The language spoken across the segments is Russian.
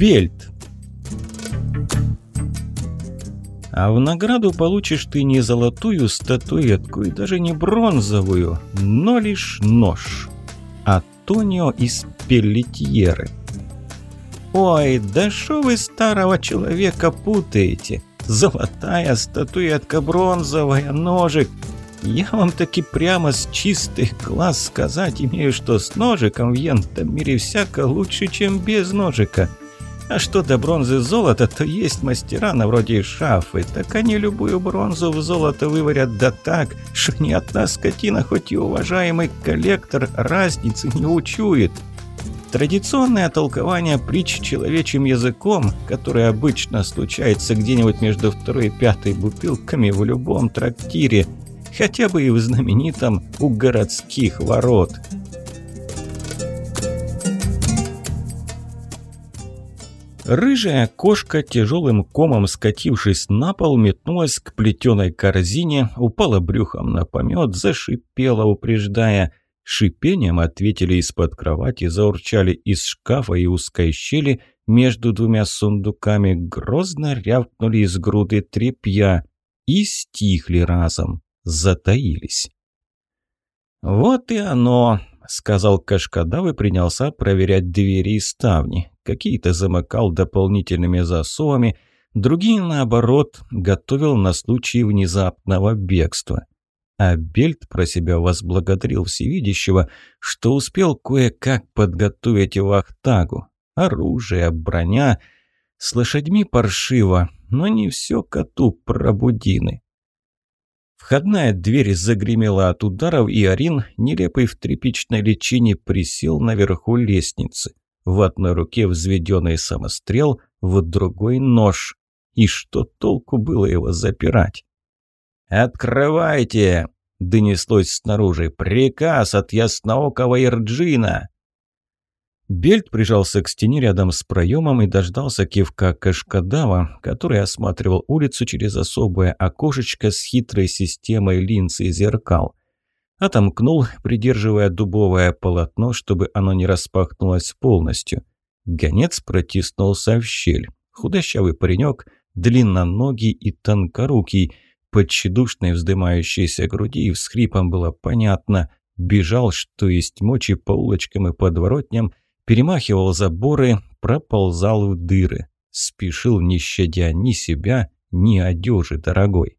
Бельт. А в награду получишь ты не золотую статуэтку и даже не бронзовую, но лишь нож. Антонио из Пеллетьеры. «Ой, да что вы старого человека путаете? Золотая статуэтка, бронзовая, ножик. Я вам таки прямо с чистых глаз сказать имею, что с ножиком в ентом мире всяко лучше, чем без ножика. А что до бронзы золота, то есть мастера на вроде шафы. Так они любую бронзу в золото выварят да так, что ни одна скотина, хоть и уважаемый коллектор, разницы не учует. Традиционное толкование притч человечьим языком, которое обычно случается где-нибудь между второй и пятой бутылками в любом трактире, хотя бы и в знаменитом «У городских ворот». Рыжая кошка, тяжелым комом скатившись на пол, метнулась к плетеной корзине, упала брюхом на помет, зашипела, упреждая. Шипением ответили из-под кровати, заурчали из шкафа и узкой щели между двумя сундуками, грозно рявкнули из груды тряпья и стихли разом, затаились. «Вот и оно!» — сказал Кашкадав и принялся проверять двери и ставни. Какие-то замыкал дополнительными засовами, другие, наоборот, готовил на случай внезапного бегства. А Бельт про себя возблагодарил всевидящего, что успел кое-как подготовить вахтагу. Оружие, броня. С лошадьми паршиво, но не все коту пробудины. Входная дверь загремела от ударов, и Арин, нелепый в тряпичной личине, присел наверху лестницы. В одной руке взведенный самострел, в другой нож. И что толку было его запирать? «Открывайте!» – донеслось снаружи. «Приказ от ясноокого Ирджина!» Бельт прижался к стене рядом с проемом и дождался кивка Кашкадава, который осматривал улицу через особое окошечко с хитрой системой линз и зеркал. Отомкнул, придерживая дубовое полотно, чтобы оно не распахнулось полностью. Гонец протиснулся в щель. Худощавый паренек, длинноногий и тонкорукий, под тщедушной вздымающейся груди и всхрипом было понятно. Бежал, что есть мочи по улочкам и подворотням, перемахивал заборы, проползал в дыры. Спешил, не щадя ни себя, ни одежи дорогой.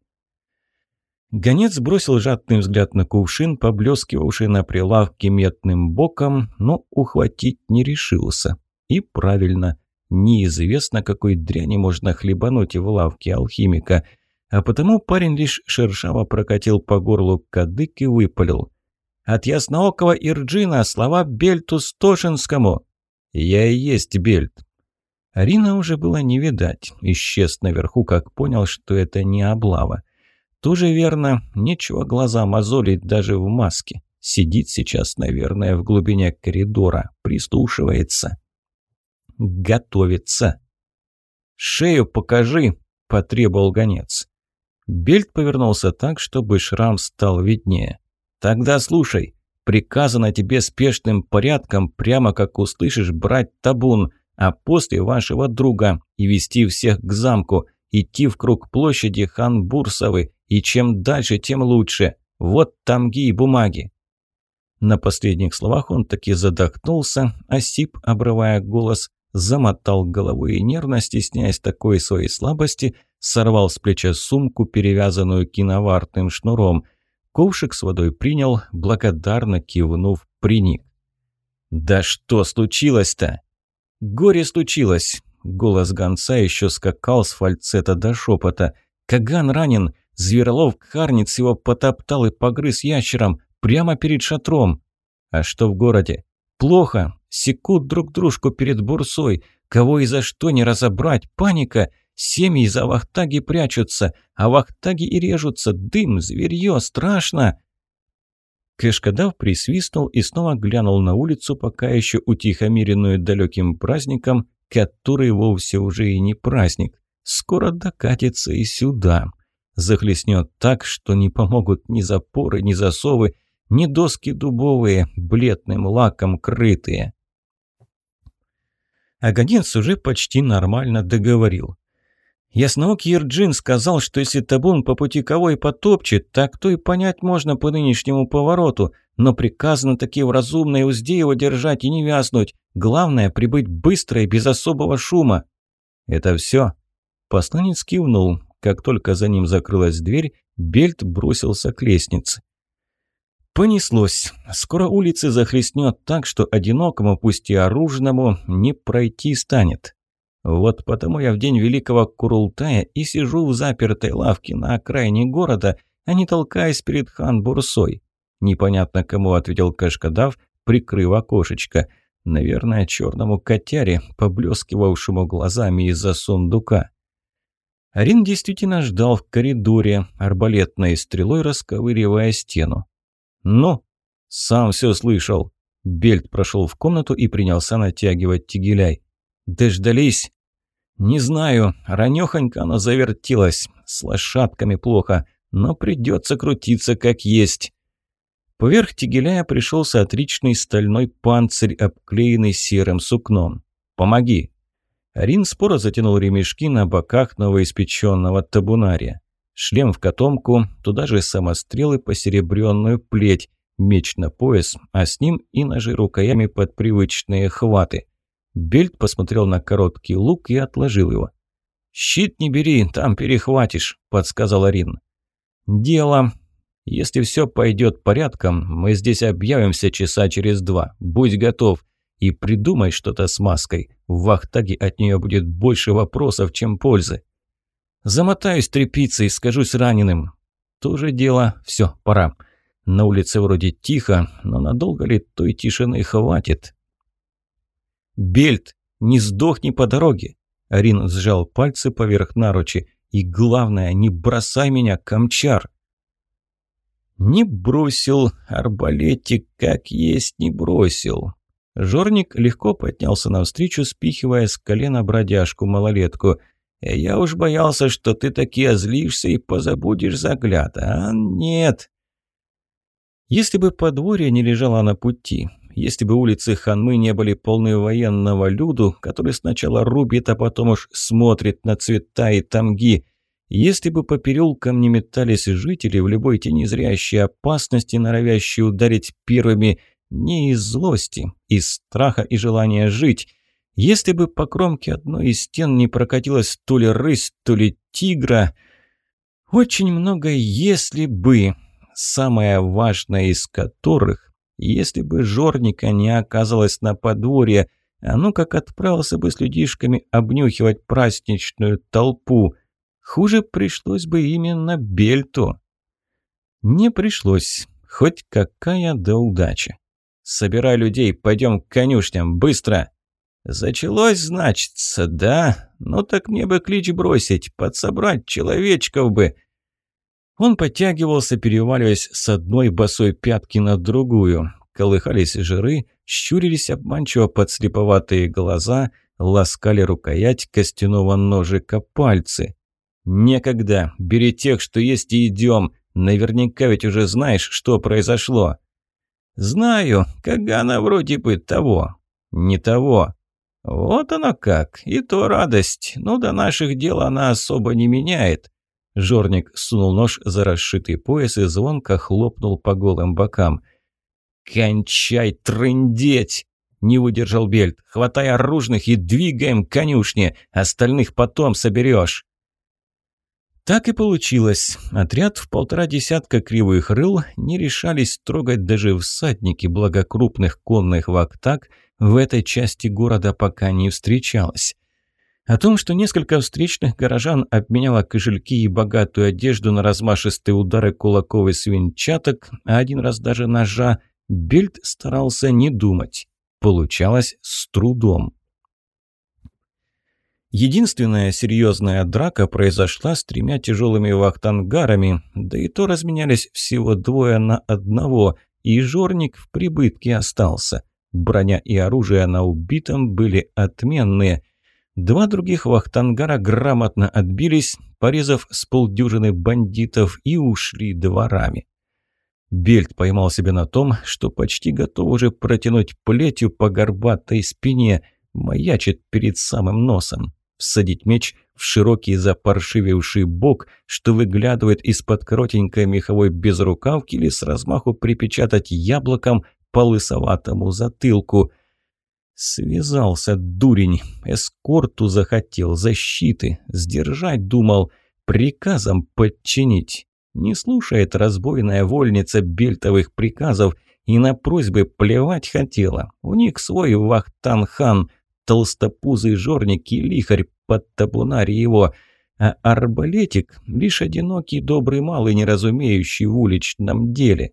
Гонец бросил жадный взгляд на кувшин, поблескивавший на прилавке метным боком, но ухватить не решился. И правильно, неизвестно, какой дряни можно хлебануть в лавке алхимика. А потому парень лишь шершаво прокатил по горлу кадык и выпалил. От ясноокого Ирджина слова Бельту Стошинскому. «Я и есть Бельт». Арина уже было не видать. Исчез наверху, как понял, что это не облава. Тоже верно, нечего глаза мозолить даже в маске. Сидит сейчас, наверное, в глубине коридора, прислушивается. Готовится. «Шею покажи!» – потребовал гонец. Бельт повернулся так, чтобы шрам стал виднее. «Тогда слушай. Приказано тебе спешным порядком, прямо как услышишь, брать табун, а после вашего друга и вести всех к замку, идти в круг площади хан Бурсовы, и чем дальше, тем лучше. Вот тамги и бумаги». На последних словах он таки задохнулся, а Сип, обрывая голос, замотал головой и нервно, стесняясь такой своей слабости, сорвал с плеча сумку, перевязанную киновартным шнуром – Ковшик с водой принял, благодарно кивнув, приник. «Да что случилось-то?» «Горе случилось!» Голос гонца еще скакал с фальцета до шепота. «Каган ранен! Зверолов Харниц его потоптал и погрыз ящером прямо перед шатром!» «А что в городе?» «Плохо! Секут друг дружку перед бурсой! Кого и за что не разобрать! Паника! Семьи за вахтаги прячутся, а вахтаги и режутся. Дым, зверье, страшно!» Кэшкадав присвистнул и снова глянул на улицу, пока еще утихомиренную далеким праздником, который вовсе уже и не праздник. Скоро докатится и сюда. Захлестнет так, что не помогут ни запоры, ни засовы, ни доски дубовые, бледным лаком крытые. а гонец уже почти нормально договорил. Ясноокий Ирджин сказал, что если табун по пути и потопчет, так то и понять можно по нынешнему повороту, но приказано таки в разумной узде его держать и не вязнуть. Главное – прибыть быстро и без особого шума. «Это все?» Посланец кивнул. Как только за ним закрылась дверь, Бельт бросился к лестнице. Понеслось. Скоро улицы захлестнет так, что одинокому, пусть и оружному, не пройти станет. Вот потому я в день Великого Курултая и сижу в запертой лавке на окраине города, а не толкаясь перед хан Бурсой. Непонятно кому ответил Кашкадав, прикрыв окошечко. Наверное, черному котяре, поблескивавшему глазами из-за сундука. Арин действительно ждал в коридоре, арбалетной стрелой расковыривая стену. «Ну?» «Сам все слышал». Бельт прошел в комнату и принялся натягивать тигеляй. «Дождались?» «Не знаю. Ранёхонько оно завертелось. С лошадками плохо. Но придется крутиться как есть». Поверх тигеляя пришелся отличный стальной панцирь, обклеенный серым сукном. «Помоги!» Рин споро затянул ремешки на боках новоиспеченного табунария. Шлем в котомку, туда же самострелы посеребренную плеть, меч на пояс, а с ним и ножи рукоями под привычные хваты. Бельт посмотрел на короткий лук и отложил его. «Щит не бери, там перехватишь», – подсказал Арин. «Дело. Если все пойдет порядком, мы здесь объявимся часа через два. Будь готов. И придумай что-то с маской. В Вахтаге от нее будет больше вопросов, чем пользы». «Замотаюсь тряпицей, скажусь раненым». «То дело. Все, пора. На улице вроде тихо, но надолго ли той тишины хватит?» «Бельт, не сдохни по дороге!» Арин сжал пальцы поверх наручи. «И главное, не бросай меня, камчар!» «Не бросил, арбалетик как есть не бросил!» Жорник легко поднялся навстречу, спихивая с колена бродяжку-малолетку. «Я уж боялся, что ты таки озлишься и позабудешь загляд, а нет!» Если бы подворье не лежало на пути, если бы улицы Ханмы не были полны военного люду, который сначала рубит, а потом уж смотрит на цвета и тамги, если бы по переулкам не метались жители в любой тени зрящей опасности, норовящие ударить первыми не из злости, из страха и желания жить, если бы по кромке одной из стен не прокатилась то ли рысь, то ли тигра, очень много «если бы», самое важное из которых если бы Жорника не оказалось на подворье, а ну как отправился бы с людишками обнюхивать праздничную толпу. Хуже пришлось бы именно Бельту. Не пришлось. Хоть какая да удача. «Собирай людей, пойдем к конюшням, быстро!» «Зачалось, значится, да? Ну так мне бы клич бросить, подсобрать человечков бы!» Он подтягивался, переваливаясь с одной босой пятки на другую. Колыхались жиры, щурились обманчиво подслеповатые глаза, ласкали рукоять костяного ножика пальцы. «Некогда! Бери тех, что есть, и идем! Наверняка ведь уже знаешь, что произошло!» «Знаю, Кагана вроде бы того». «Не того». «Вот оно как, и то радость. Ну, до наших дел она особо не меняет. Жорник сунул нож за расшитый пояс и звонко хлопнул по голым бокам. «Кончай трындеть!» – не выдержал Бельт. «Хватай оружных и двигаем к конюшне, остальных потом соберешь». Так и получилось. Отряд в полтора десятка кривых рыл не решались трогать даже всадники, благо крупных конных вактак в этой части города пока не встречалось. О том, что несколько встречных горожан обменяло кошельки и богатую одежду на размашистые удары кулаков и свинчаток, а один раз даже ножа, Бельт старался не думать. Получалось с трудом. Единственная серьезная драка произошла с тремя тяжелыми вахтангарами, да и то разменялись всего двое на одного, и жорник в прибытке остался. Броня и оружие на убитом были отменные – Два других вахтангара грамотно отбились, порезав с полдюжины бандитов и ушли дворами. Бельт поймал себя на том, что почти готов уже протянуть плетью по горбатой спине. маячит перед самым носом. Всадить меч в широкий запаршивевший бок, что выглядывает из-под коротенькой меховой безрукавки или с размаху припечатать яблоком по лысоватому затылку. Связался дурень, эскорту захотел, защиты, сдержать думал, приказом подчинить. Не слушает разбойная вольница бельтовых приказов и на просьбы плевать хотела. У них свой вахтан-хан, толстопузый жорник и лихарь под табунари его, а арбалетик – лишь одинокий добрый малый, не разумеющий в уличном деле.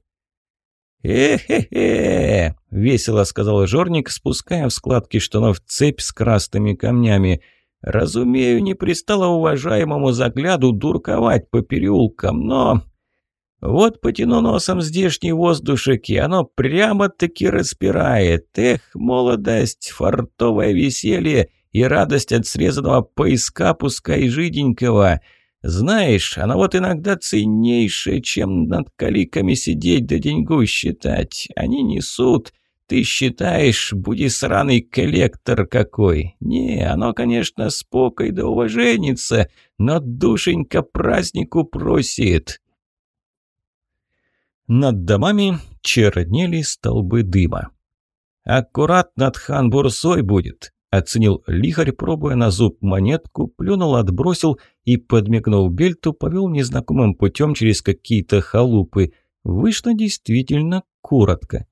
«Э-хе-хе!» – весело сказал Жорник, спуская в складки штанов цепь с красными камнями. «Разумею, не пристало уважаемому загляду дурковать по переулкам, но вот потяну носом здешний воздушек, и оно прямо-таки распирает. Эх, молодость, фартовое веселье и радость от срезанного поиска, пускай жиденького. Знаешь, она вот иногда ценнейшая, чем над каликами сидеть да деньгу считать. Они несут. Ты считаешь, буди сраный коллектор какой. Не, оно, конечно, спокой да уваженица, но душенька празднику просит. Над домами чернели столбы дыма. «Аккурат над хан-бурсой будет», – оценил лихарь, пробуя на зуб монетку, плюнул, отбросил и, подмигнув бельту, повел незнакомым путем через какие-то халупы. Вышло действительно коротко.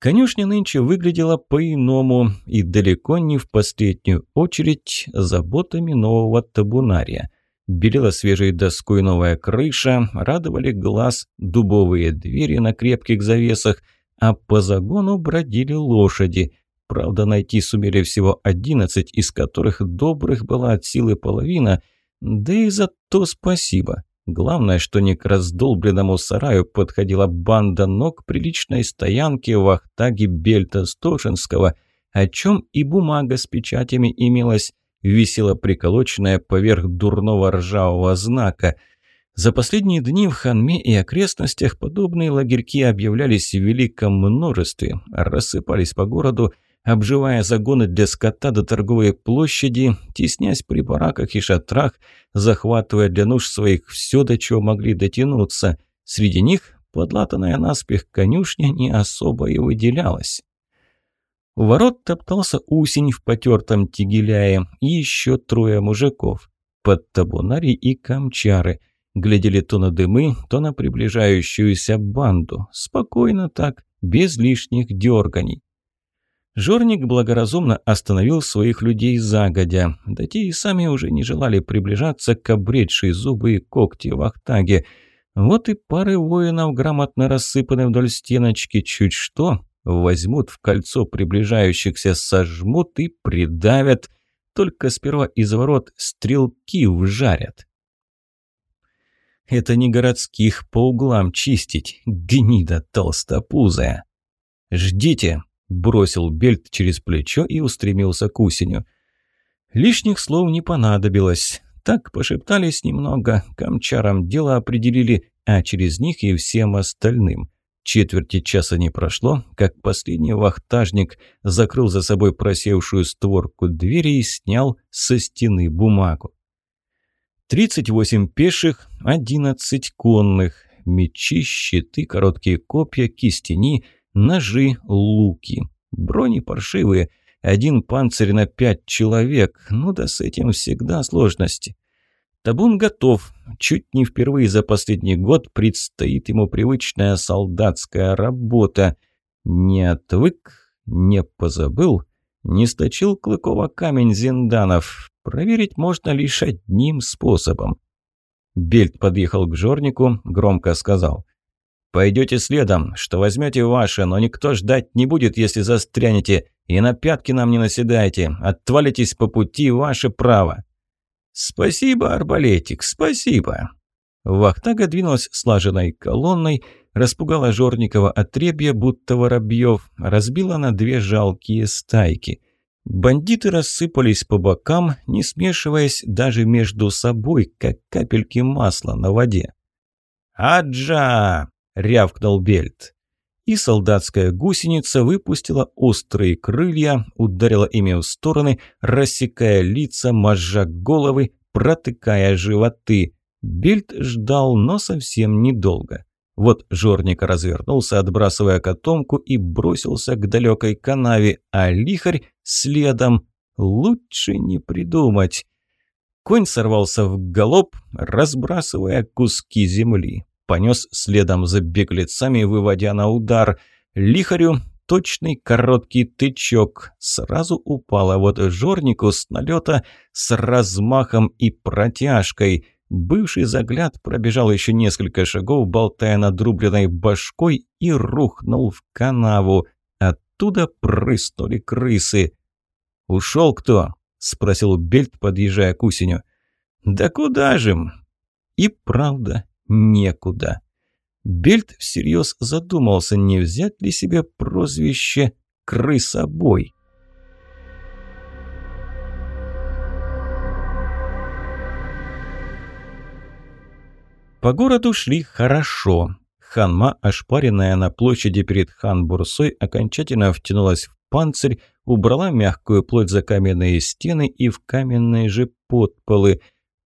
Конюшня нынче выглядела по-иному и далеко не в последнюю очередь заботами нового табунария. Белела свежей доской новая крыша, радовали глаз дубовые двери на крепких завесах, а по загону бродили лошади. Правда, найти сумели всего одиннадцать, из которых добрых была от силы половина, да и за то спасибо. Главное, что не к раздолбленному сараю подходила банда ног приличной стоянки в Ахтаге Бельта Стошинского, о чем и бумага с печатями имелась, висела приколоченная поверх дурного ржавого знака. За последние дни в Ханме и окрестностях подобные лагерьки объявлялись в великом множестве, рассыпались по городу, обживая загоны для скота до торговой площади, теснясь при бараках и шатрах, захватывая для нужд своих все, до чего могли дотянуться. Среди них подлатанная наспех конюшня не особо и выделялась. У ворот топтался усень в потертом тигеляе и еще трое мужиков. Под табунари и камчары. Глядели то на дымы, то на приближающуюся банду. Спокойно так, без лишних дерганий. Жорник благоразумно остановил своих людей загодя, да те и сами уже не желали приближаться к обретшей зубы и когти в Ахтаге. Вот и пары воинов грамотно рассыпаны вдоль стеночки, чуть что, возьмут в кольцо приближающихся, сожмут и придавят. Только сперва из ворот стрелки вжарят. Это не городских по углам чистить, гнида толстопузая. «Ждите!» – бросил Бельт через плечо и устремился к усеню. Лишних слов не понадобилось. Так пошептались немного, камчарам дело определили, а через них и всем остальным. Четверти часа не прошло, как последний вахтажник закрыл за собой просевшую створку двери и снял со стены бумагу. 38 пеших, 11 конных, мечи, щиты, короткие копья, кистени, ножи, луки. Брони паршивые, один панцирь на пять человек, ну да с этим всегда сложности. Табун готов. Чуть не впервые за последний год предстоит ему привычная солдатская работа. Не отвык, не позабыл, не сточил Клыкова камень Зинданов. Проверить можно лишь одним способом. Бельт подъехал к жорнику, громко сказал. «Пойдете следом, что возьмете ваше, но никто ждать не будет, если застрянете, и на пятки нам не наседайте, отвалитесь по пути, ваше право». «Спасибо, арбалетик, спасибо!» Вахтага двинулась слаженной колонной, распугала Жорникова отребья, будто воробьев, разбила на две жалкие стайки. Бандиты рассыпались по бокам, не смешиваясь даже между собой, как капельки масла на воде. «Аджа!» — рявкнул Бельт. И солдатская гусеница выпустила острые крылья, ударила ими в стороны, рассекая лица, мозжа головы, протыкая животы. Бельт ждал, но совсем недолго. Вот Жорник развернулся, отбрасывая котомку, и бросился к далекой канаве, а лихарь следом. Лучше не придумать. Конь сорвался в галоп, разбрасывая куски земли. Понес следом за беглецами, выводя на удар. Лихарю точный короткий тычок. Сразу упала вот жорнику с налета с размахом и протяжкой. Бывший загляд пробежал еще несколько шагов, болтая надрубленной башкой, и рухнул в канаву. Оттуда прыснули крысы. «Ушел кто?» – спросил Бельт, подъезжая к Усеню. «Да куда же?» И правда, некуда. Бельт всерьез задумался, не взять ли себе прозвище «крысобой». По городу шли хорошо. Ханма, ошпаренная на площади перед хан-бурсой, окончательно втянулась в панцирь, убрала мягкую плоть за каменные стены и в каменные же подполы.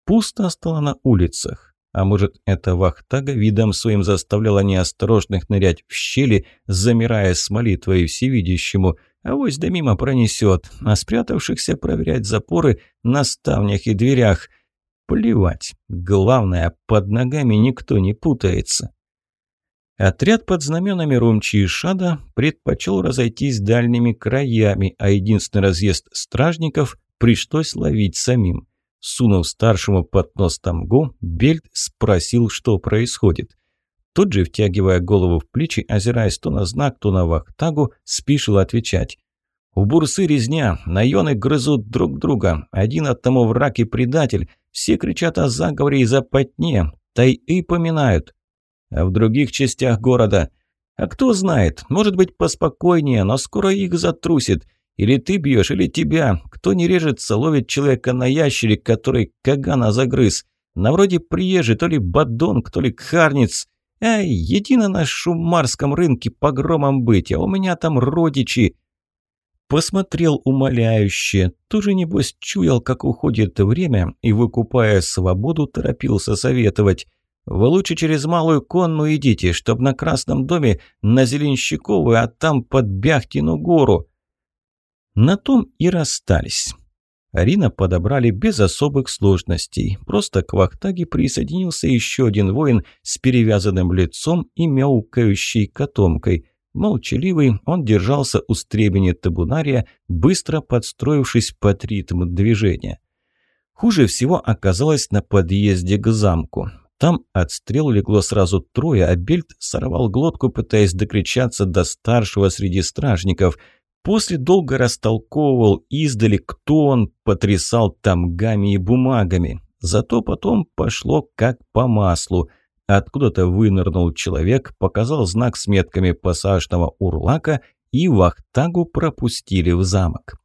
Пусто стало на улицах. А может, эта вахтага видом своим заставляла неосторожных нырять в щели, замирая с молитвой всевидящему. А вось да мимо пронесет, а спрятавшихся проверять запоры на ставнях и дверях. Плевать. Главное, под ногами никто не путается. Отряд под знаменами Румчи и Шада предпочел разойтись дальними краями, а единственный разъезд стражников пришлось ловить самим. Сунув старшему под нос тамгу, Бельт спросил, что происходит. Тот же, втягивая голову в плечи, озираясь то на знак, то на вахтагу, спешил отвечать. «У бурсы резня, наёны грызут друг друга, один от тому враг и предатель, все кричат о заговоре и западне, тай-и поминают. А в других частях города... А кто знает, может быть поспокойнее, но скоро их затрусит. Или ты бьешь, или тебя. Кто не режется, ловит человека на ящере, который кагана загрыз. На вроде приезжий, то ли бадонг, то ли кхарниц. Эй, едино на шумарском рынке погромом быть, а у меня там родичи. Посмотрел умоляюще, тоже небось чуял, как уходит время, и, выкупая свободу, торопился советовать. «Вы лучше через Малую Конну идите, чтоб на Красном доме на Зеленщиковую, а там под Бяхтину гору». На том и расстались. Арина подобрали без особых сложностей. Просто к Вахтаге присоединился еще один воин с перевязанным лицом и мяукающей котомкой – Молчаливый, он держался у стребени табунария, быстро подстроившись под ритм движения. Хуже всего оказалось на подъезде к замку. Там отстрел легло сразу трое, а Бельт сорвал глотку, пытаясь докричаться до старшего среди стражников. После долго растолковывал издали, кто он, потрясал тамгами и бумагами. Зато потом пошло как по маслу. Откуда-то вынырнул человек, показал знак с метками пассажного урлака, и вахтагу пропустили в замок.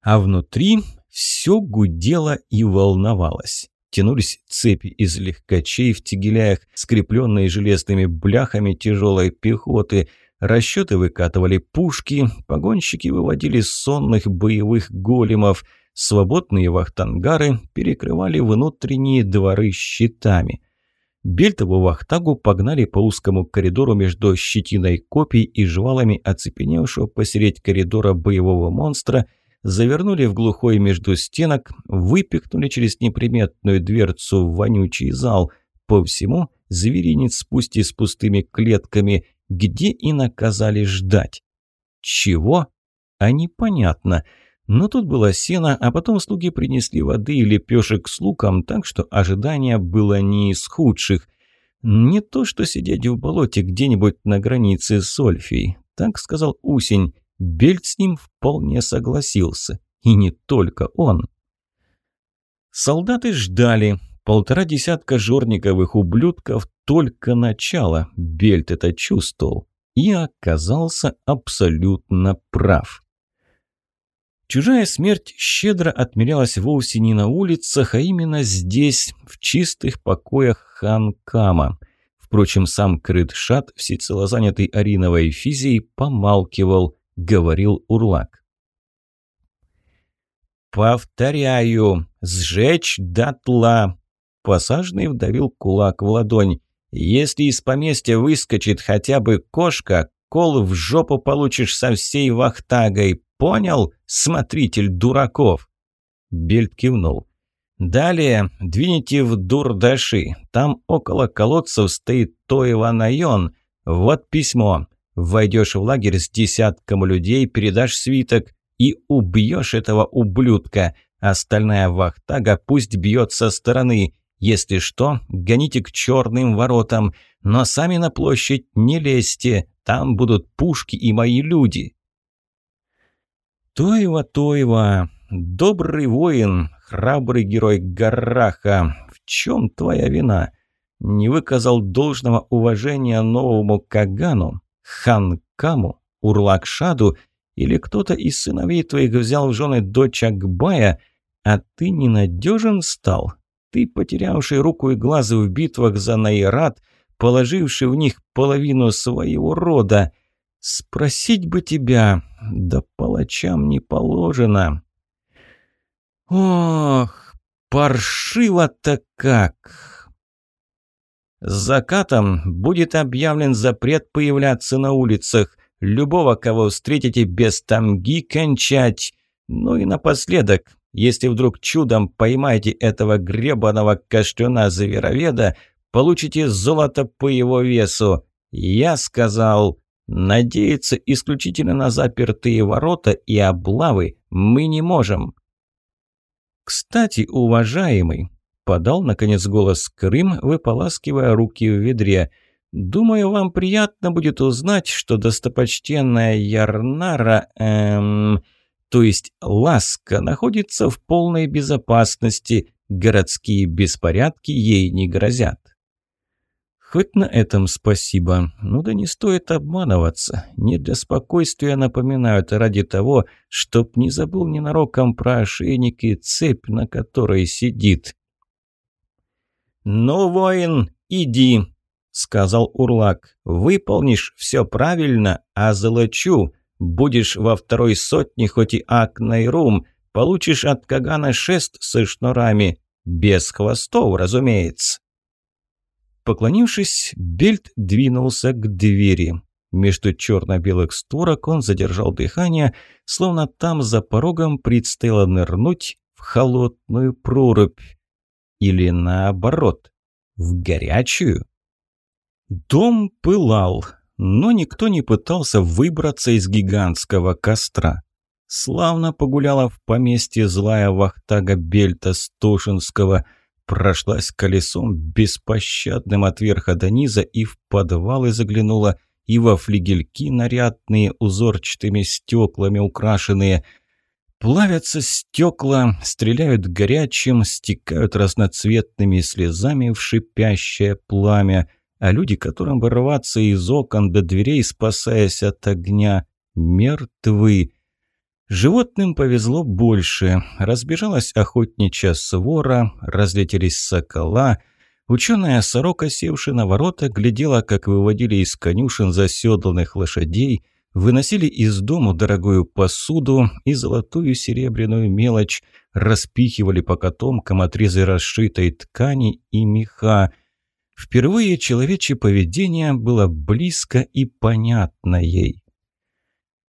А внутри все гудело и волновалось. Тянулись цепи из легкачей в тегеляях, скрепленные железными бляхами тяжелой пехоты. Расчеты выкатывали пушки, погонщики выводили сонных боевых големов. Свободные вахтангары перекрывали внутренние дворы щитами – Бельтову вахтагу погнали по узкому коридору между щетиной копий и жвалами оцепеневшего посередь коридора боевого монстра, завернули в глухой между стенок, выпихнули через неприметную дверцу в вонючий зал. По всему зверинец пусть и с пустыми клетками, где и наказали ждать. Чего? А непонятно. Но тут было сено, а потом слуги принесли воды и лепешек с луком, так что ожидание было не из худших. Не то, что сидеть в болоте где-нибудь на границе с Ольфией. Так сказал Усень. Бельт с ним вполне согласился. И не только он. Солдаты ждали. Полтора десятка жорниковых ублюдков только начало. Бельт это чувствовал. И оказался абсолютно прав. Чужая смерть щедро отмерялась вовсе не на улицах, а именно здесь, в чистых покоях Ханкама. Впрочем, сам Крытшат, всецело занятый Ариновой физией, помалкивал, говорил Урлак. «Повторяю, сжечь дотла!» Посажный вдавил кулак в ладонь. «Если из поместья выскочит хотя бы кошка, кол в жопу получишь со всей вахтагой. Понял, смотритель дураков?» Бельт кивнул. «Далее двините в Дурдаши. Там около колодцев стоит Тоева-Найон. Вот письмо. Войдешь в лагерь с десятком людей, передашь свиток и убьешь этого ублюдка. Остальная вахтага пусть бьет со стороны. Если что, гоните к черным воротам, но сами на площадь не лезьте, там будут пушки и мои люди». «Тоева, Тоева, добрый воин, храбрый герой Гараха, в чем твоя вина? Не выказал должного уважения новому Кагану, Ханкаму, Урлакшаду или кто-то из сыновей твоих взял в жены дочь Акбая, а ты ненадежен стал?» Ты, потерявший руку и глазы в битвах за Найрат, положивший в них половину своего рода. Спросить бы тебя, да палачам не положено. Ох, паршиво-то как! С закатом будет объявлен запрет появляться на улицах. Любого, кого встретите, без тамги кончать. Ну и напоследок, если вдруг чудом поймаете этого гребаного каштуна-звероведа, получите золото по его весу. Я сказал, надеяться исключительно на запертые ворота и облавы мы не можем. Кстати, уважаемый, подал наконец голос Крым, выполаскивая руки в ведре. Думаю, вам приятно будет узнать, что достопочтенная Ярнара, эм, то есть Ласка находится в полной безопасности, городские беспорядки ей не грозят. Хоть на этом спасибо. Ну да не стоит обманываться. Не для спокойствия напоминают, а ради того, чтоб не забыл ненароком про ошейник и цепь, на которой сидит. «Ну, воин, иди», — сказал Урлак. «Выполнишь все правильно, а золочу. Будешь во второй сотне, хоть и Акнайрум, получишь от Кагана шест со шнурами. Без хвостов, разумеется. Поклонившись, Бельт двинулся к двери. Между черно-белых створок он задержал дыхание, словно там за порогом предстояло нырнуть в холодную прорубь. Или наоборот, в горячую. Дом пылал но никто не пытался выбраться из гигантского костра. Славно погуляла в поместье злая вахтага Бельта Стошинского, прошлась колесом беспощадным от верха до низа и в подвалы заглянула, и во флигельки нарядные узорчатыми стеклами украшенные. Плавятся стекла, стреляют горячим, стекают разноцветными слезами в шипящее пламя – а люди, которым бы рваться из окон до дверей, спасаясь от огня, мертвы. Животным повезло больше. Разбежалась охотничья свора, разлетелись сокола. Ученая сорока, севшая на ворота, глядела, как выводили из конюшен заседланных лошадей, выносили из дому дорогую посуду и золотую серебряную мелочь, распихивали по котомкам отрезы расшитой ткани и меха, Впервые человечье поведение было близко и понятно ей.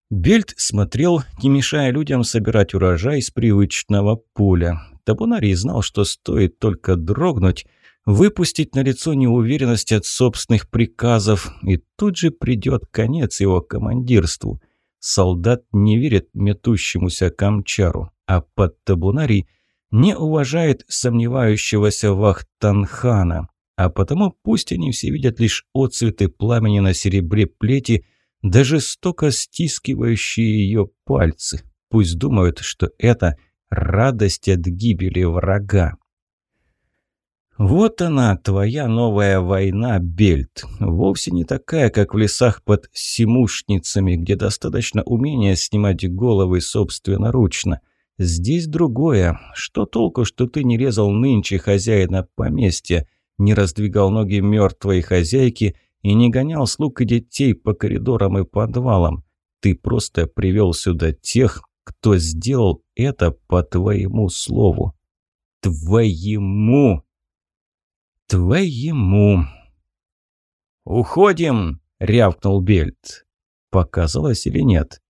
Бельт смотрел, не мешая людям собирать урожай с привычного поля. Табунарий знал, что стоит только дрогнуть, выпустить на лицо неуверенность от собственных приказов, и тут же придет конец его командирству. Солдат не верит метущемуся камчару, а подтабунарий не уважает сомневающегося Вахтанхана а потому пусть они все видят лишь отцветы пламени на серебре плети, даже столько стискивающие ее пальцы. Пусть думают, что это радость от гибели врага. Вот она, твоя новая война, Бельт. Вовсе не такая, как в лесах под Симушницами, где достаточно умения снимать головы собственноручно. Здесь другое. Что толку, что ты не резал нынче хозяина поместья? Не раздвигал ноги мертвой хозяйки и не гонял слуг и детей по коридорам и подвалам. Ты просто привел сюда тех, кто сделал это по твоему слову. Твоему! Твоему! «Уходим!» – рявкнул Бельт. Показалось или нет?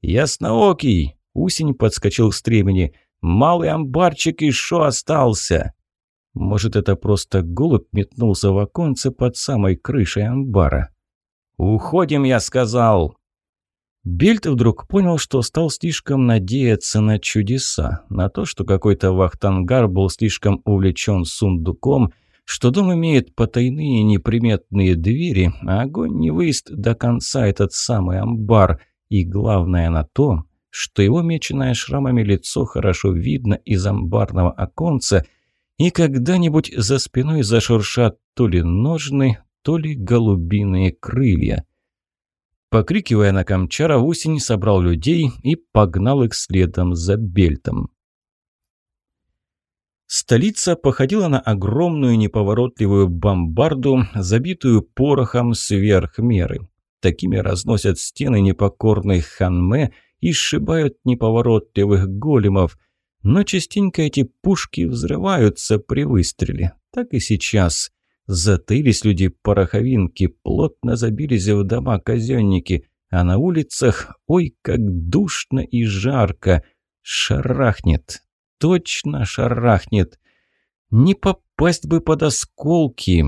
«Ясноокий!» – Усень подскочил к стремени. «Малый амбарчик и шо остался?» Может, это просто голубь метнулся в оконце под самой крышей амбара. «Уходим, я сказал!» Бельт вдруг понял, что стал слишком надеяться на чудеса, на то, что какой-то вахтангар был слишком увлечен сундуком, что дом имеет потайные неприметные двери, а огонь не выезд до конца этот самый амбар, и главное на том, что его меченое шрамами лицо хорошо видно из амбарного оконца – и когда-нибудь за спиной зашуршат то ли ножны, то ли голубиные крылья. Покрикивая на Камчара, Усень собрал людей и погнал их следом за Бельтом. Столица походила на огромную неповоротливую бомбарду, забитую порохом сверх меры. Такими разносят стены непокорных ханме и сшибают неповоротливых големов – но частенько эти пушки взрываются при выстреле. Так и сейчас. Затылись люди-пороховинки, плотно забились в дома казенники, а на улицах, ой, как душно и жарко. Шарахнет. Точно шарахнет. Не попасть бы под осколки.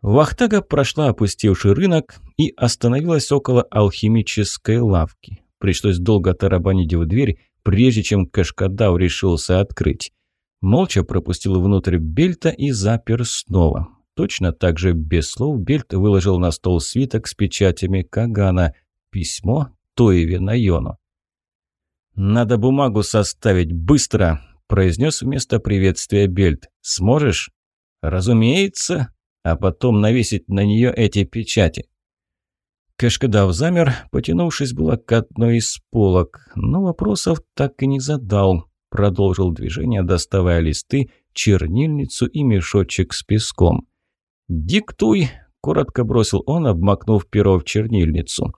Вахтага прошла опустевший рынок и остановилась около алхимической лавки. Пришлось долго тарабанить в дверь, прежде чем Кашкадав решился открыть. Молча пропустил внутрь Бельта и запер снова. Точно так же без слов Бельт выложил на стол свиток с печатями Кагана. Письмо Тоеве Найону. «Надо бумагу составить быстро», – произнес вместо приветствия Бельт. «Сможешь?» «Разумеется», а потом навесить на нее эти печати. Кашкадав замер, потянувшись было к одной из полок, но вопросов так и не задал. Продолжил движение, доставая листы, чернильницу и мешочек с песком. «Диктуй!» – коротко бросил он, обмакнув перо в чернильницу.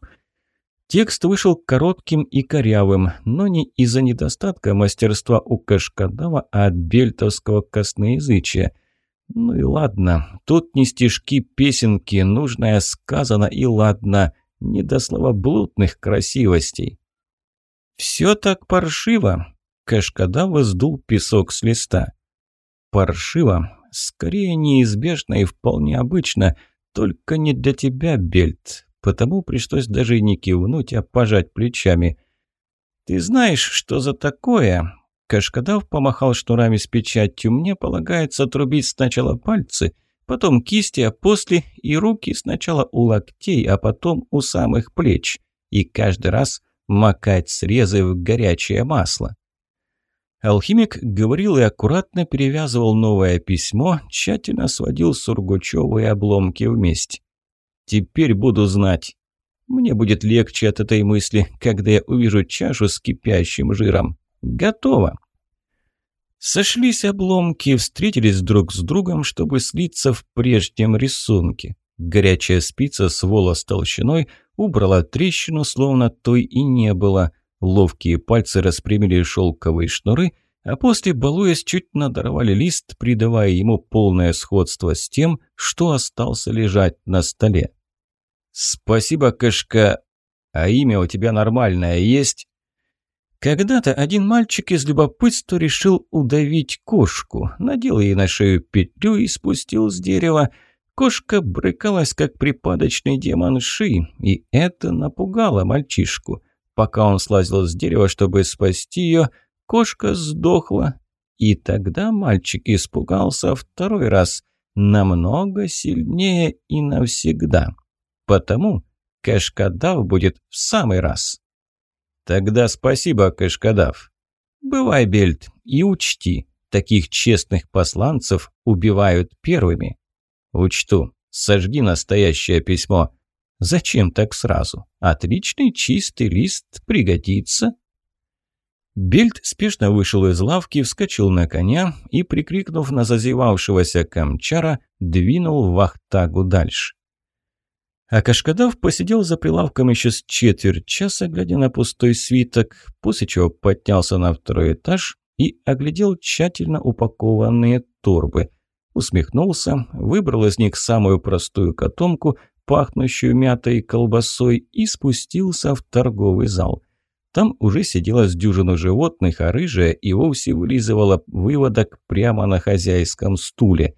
Текст вышел коротким и корявым, но не из-за недостатка мастерства у Кашкадава, а от бельтовского косноязычия – ну и ладно, тут не стишки, песенки, нужное сказано и ладно, не до словоблудных красивостей. Все так паршиво. Кашкада воздул песок с листа. Паршиво, скорее неизбежно и вполне обычно, только не для тебя, Бельт, потому пришлось даже не кивнуть, а пожать плечами. «Ты знаешь, что за такое?» Кашкадав помахал шнурами с печатью. «Мне полагается трубить сначала пальцы, потом кисти, а после и руки сначала у локтей, а потом у самых плеч. И каждый раз макать срезы в горячее масло». Алхимик говорил и аккуратно перевязывал новое письмо, тщательно сводил сургучевые обломки вместе. «Теперь буду знать. Мне будет легче от этой мысли, когда я увижу чашу с кипящим жиром. Готово. Сошлись обломки, встретились друг с другом, чтобы слиться в прежнем рисунке. Горячая спица с волос толщиной убрала трещину, словно той и не было. Ловкие пальцы распрямили шелковые шнуры, а после, балуясь, чуть надорвали лист, придавая ему полное сходство с тем, что остался лежать на столе. «Спасибо, Кашка. А имя у тебя нормальное есть?» Когда-то один мальчик из любопытства решил удавить кошку, надел ей на шею петлю и спустил с дерева. Кошка брыкалась, как припадочный демон Ши, и это напугало мальчишку. Пока он слазил с дерева, чтобы спасти ее, кошка сдохла. И тогда мальчик испугался второй раз, намного сильнее и навсегда. Потому Кашкадав будет в самый раз. «Тогда спасибо, Кашкадав». «Бывай, Бельт, и учти, таких честных посланцев убивают первыми». «Учту. Сожги настоящее письмо». «Зачем так сразу? Отличный чистый лист пригодится». Бельт спешно вышел из лавки, вскочил на коня и, прикрикнув на зазевавшегося камчара, двинул в Ахтагу дальше. А Кашкадав посидел за прилавком еще с четверть часа, глядя на пустой свиток, после чего поднялся на второй этаж и оглядел тщательно упакованные торбы. Усмехнулся, выбрал из них самую простую котомку, пахнущую мятой колбасой, и спустился в торговый зал. Там уже сидела с дюжину животных, а рыжая и вовсе вылизывала выводок прямо на хозяйском стуле.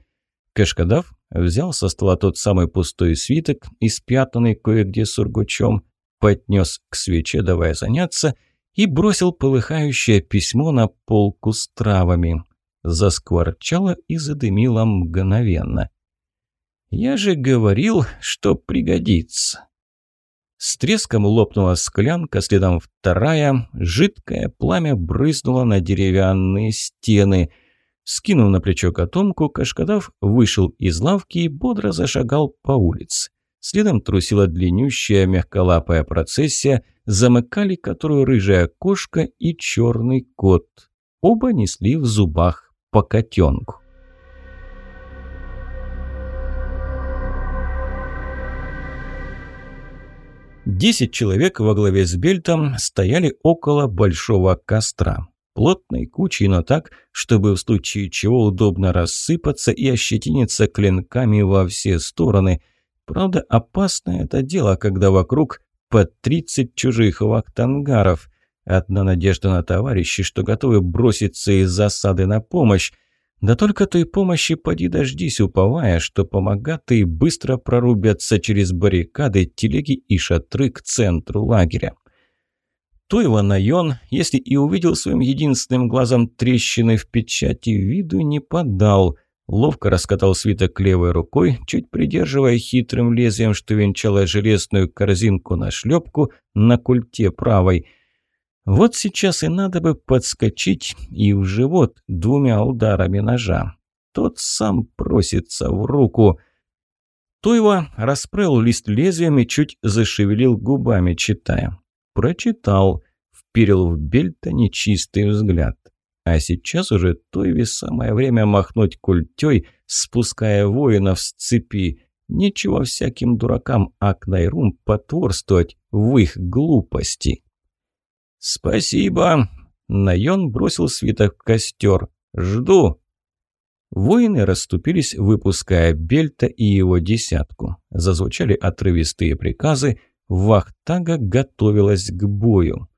Кашкадав взял со стола тот самый пустой свиток, испятанный кое-где сургучом, поднес к свече, давая заняться, и бросил полыхающее письмо на полку с травами. Заскворчало и задымило мгновенно. «Я же говорил, что пригодится». С треском лопнула склянка, следом вторая. Жидкое пламя брызнуло на деревянные стены. Скинув на плечо котомку, Кашкадав вышел из лавки и бодро зашагал по улице. Следом трусила длиннющая мягколапая процессия, замыкали которую рыжая кошка и черный кот. Оба несли в зубах по котенку. Десять человек во главе с Бельтом стояли около большого костра. Плотной кучей, но так, чтобы в случае чего удобно рассыпаться и ощетиниться клинками во все стороны. Правда, опасное это дело, когда вокруг под 30 чужих вахтангаров. Одна надежда на товарищей, что готовы броситься из засады на помощь, да только той помощи поди дождись, уповая, что помогатые быстро прорубятся через баррикады, телеги и шатры к центру лагеря. Туева Найон, если и увидел своим единственным глазом трещины в печати, виду не подал. Ловко раскатал свиток левой рукой, чуть придерживая хитрым лезвием, что венчало железную корзинку на шлепку на культе правой – вот сейчас и надо бы подскочить и в живот двумя ударами ножа. Тот сам просится в руку. Тойва расправил лист лезвием и чуть зашевелил губами, читая. Прочитал, вперил в бельта нечистый взгляд. А сейчас уже Тойве самое время махнуть культей, спуская воинов с цепи. Нечего всяким дуракам Акнайрум потворствовать в их глупости. «Спасибо!» Найон бросил свиток в костер. «Жду!» Воины расступились, выпуская Бельта и его десятку. Зазвучали отрывистые приказы. Вахтага готовилась к бою.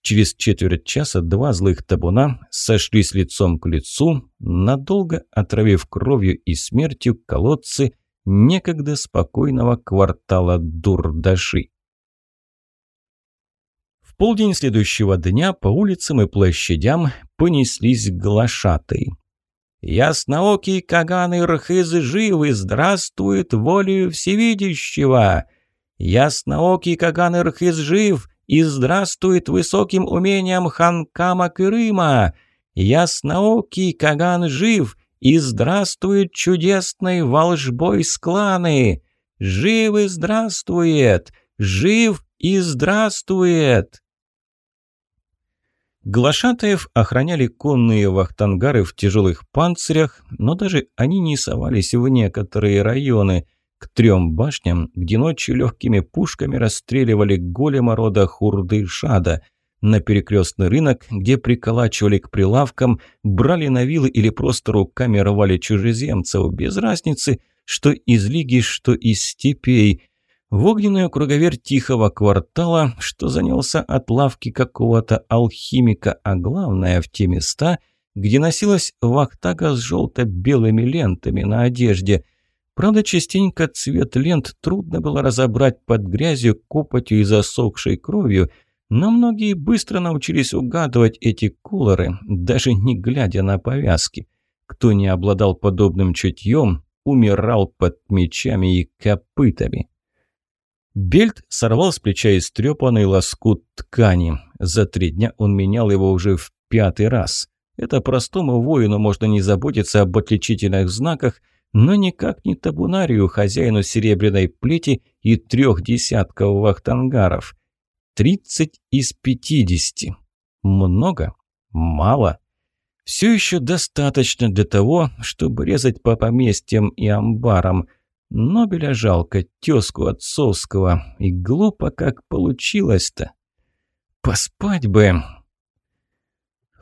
Через четверть часа два злых табуна сошлись лицом к лицу, надолго отравив кровью и смертью колодцы некогда спокойного квартала Дурдаши. В полдень следующего дня по улицам и площадям понеслись глашатые. «Ясноокий Каган Ирхиз живы, здравствует волею всевидящего! Ясноокий Каган Ирхиз жив и здравствует высоким умением Ханкама Кырыма! Ясноокий Каган жив и здравствует чудесной волжбой с кланы! Живы здравствует! Жив и здравствует!» Глашатаев охраняли конные вахтангары в тяжелых панцирях, но даже они не совались в некоторые районы. К трем башням, где ночью легкими пушками расстреливали голема рода Хурды-Шада. На перекрестный рынок, где приколачивали к прилавкам, брали на вилы или просто руками рвали чужеземцев, без разницы, что из лиги, что из степей – в огненную круговерть тихого квартала, что занялся от лавки какого-то алхимика, а главное в те места, где носилась вахтага с желто-белыми лентами на одежде. Правда, частенько цвет лент трудно было разобрать под грязью, копотью и засохшей кровью, но многие быстро научились угадывать эти колоры, даже не глядя на повязки. Кто не обладал подобным чутьем, умирал под мечами и копытами. Бельт сорвал с плеча истрепанный лоскут ткани. За три дня он менял его уже в пятый раз. Это простому воину можно не заботиться об отличительных знаках, но никак не табунарию, хозяину серебряной плети и трех десятков вахтангаров. Тридцать из пятидесяти. Много? Мало? Все еще достаточно для того, чтобы резать по поместьям и амбарам. Нобеля жалко, тезку отцовского. И глупо как получилось-то. Поспать бы.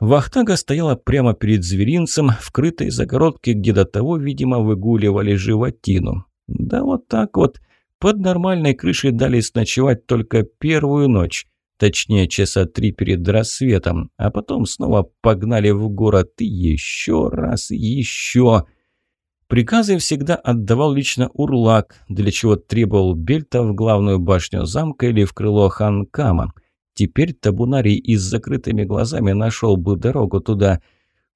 Вахтага стояла прямо перед зверинцем, в крытой загородке, где до того, видимо, выгуливали животину. Да вот так вот, под нормальной крышей дали ночевать только первую ночь. Точнее, часа три перед рассветом, а потом снова погнали в город и еще раз, и еще. Приказы всегда отдавал лично Урлак, для чего требовал Бельта в главную башню замка или в крыло Ханкама. Теперь табунарий и с закрытыми глазами нашел бы дорогу туда.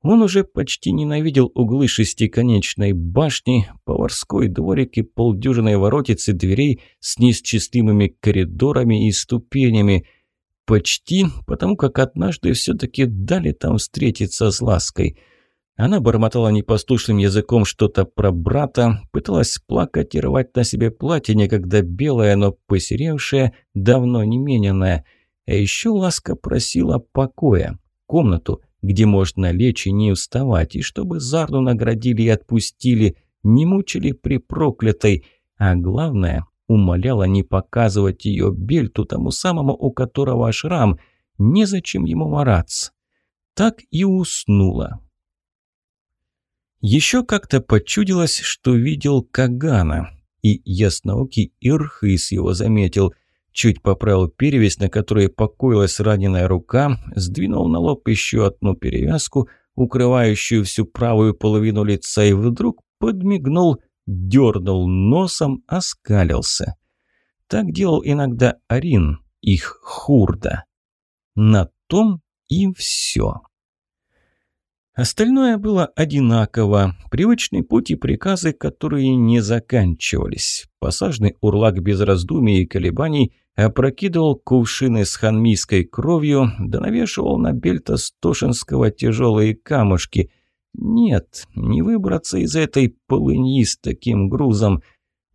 Он уже почти ненавидел углы шестиконечной башни, поварской дворик и полдюжины воротиц и дверей с неисчислимыми коридорами и ступенями. Почти, потому как однажды все-таки дали там встретиться с лаской. Она бормотала непослушным языком что-то про брата, пыталась плакать и рвать на себе платье, некогда белое, но посеревшее, давно не мененное – а еще ласка просила покоя, комнату, где можно лечь и не уставать, и чтобы Зарду наградили и отпустили, не мучили при проклятой, а главное, умоляла не показывать ее Бельту, тому самому, у которого шрам, незачем ему мараться. Так и уснула. Еще как-то почудилось, что видел Кагана, и ясноокий Ирхыс его заметил – чуть поправил перевязь, на которой покоилась раненая рука, сдвинул на лоб еще одну перевязку, укрывающую всю правую половину лица, и вдруг подмигнул, дернул носом, оскалился. Так делал иногда Арин, их хурда. На том и все. Остальное было одинаково. Привычный путь и приказы, которые не заканчивались. Посажный урлак без раздумий и колебаний опрокидывал кувшины с ханмийской кровью, да навешивал на бельта Стошинского тяжелые камушки. Нет, не выбраться из этой полыньи с таким грузом.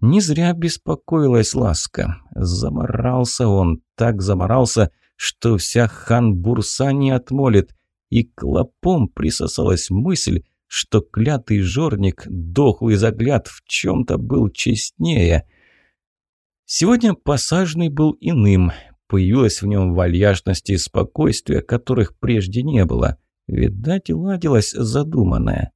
Не зря беспокоилась ласка. Заморался он, так заморался, что вся хан-бурса не отмолит – и клопом присосалась мысль, что клятый жорник, дохлый загляд, в чем-то был честнее. Сегодня посажный был иным, появилась в нем вальяжность и спокойствие, которых прежде не было. Видать, ладилось задуманное.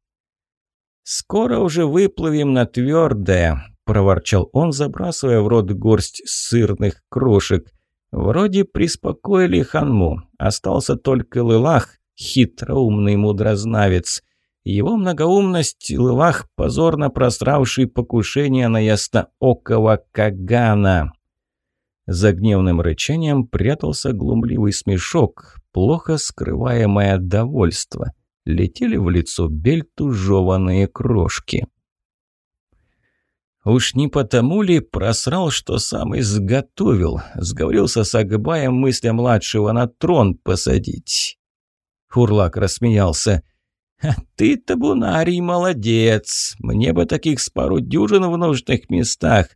«Скоро уже выплывем на твердое», – проворчал он, забрасывая в рот горсть сырных крошек. «Вроде приспокоили ханму, остался только лылах, хитроумный мудрознавец. Его многоумность Лылах, позорно просравший покушение на ясноокого Кагана. За гневным рычанием прятался глумливый смешок, плохо скрываемое довольство. Летели в лицо Бельту жеванные крошки. Уж не потому ли просрал, что сам изготовил, сговорился с Агбаем мысля младшего на трон посадить. Хурлак рассмеялся. «Ты, табунарий, молодец. Мне бы таких с пару дюжин в нужных местах.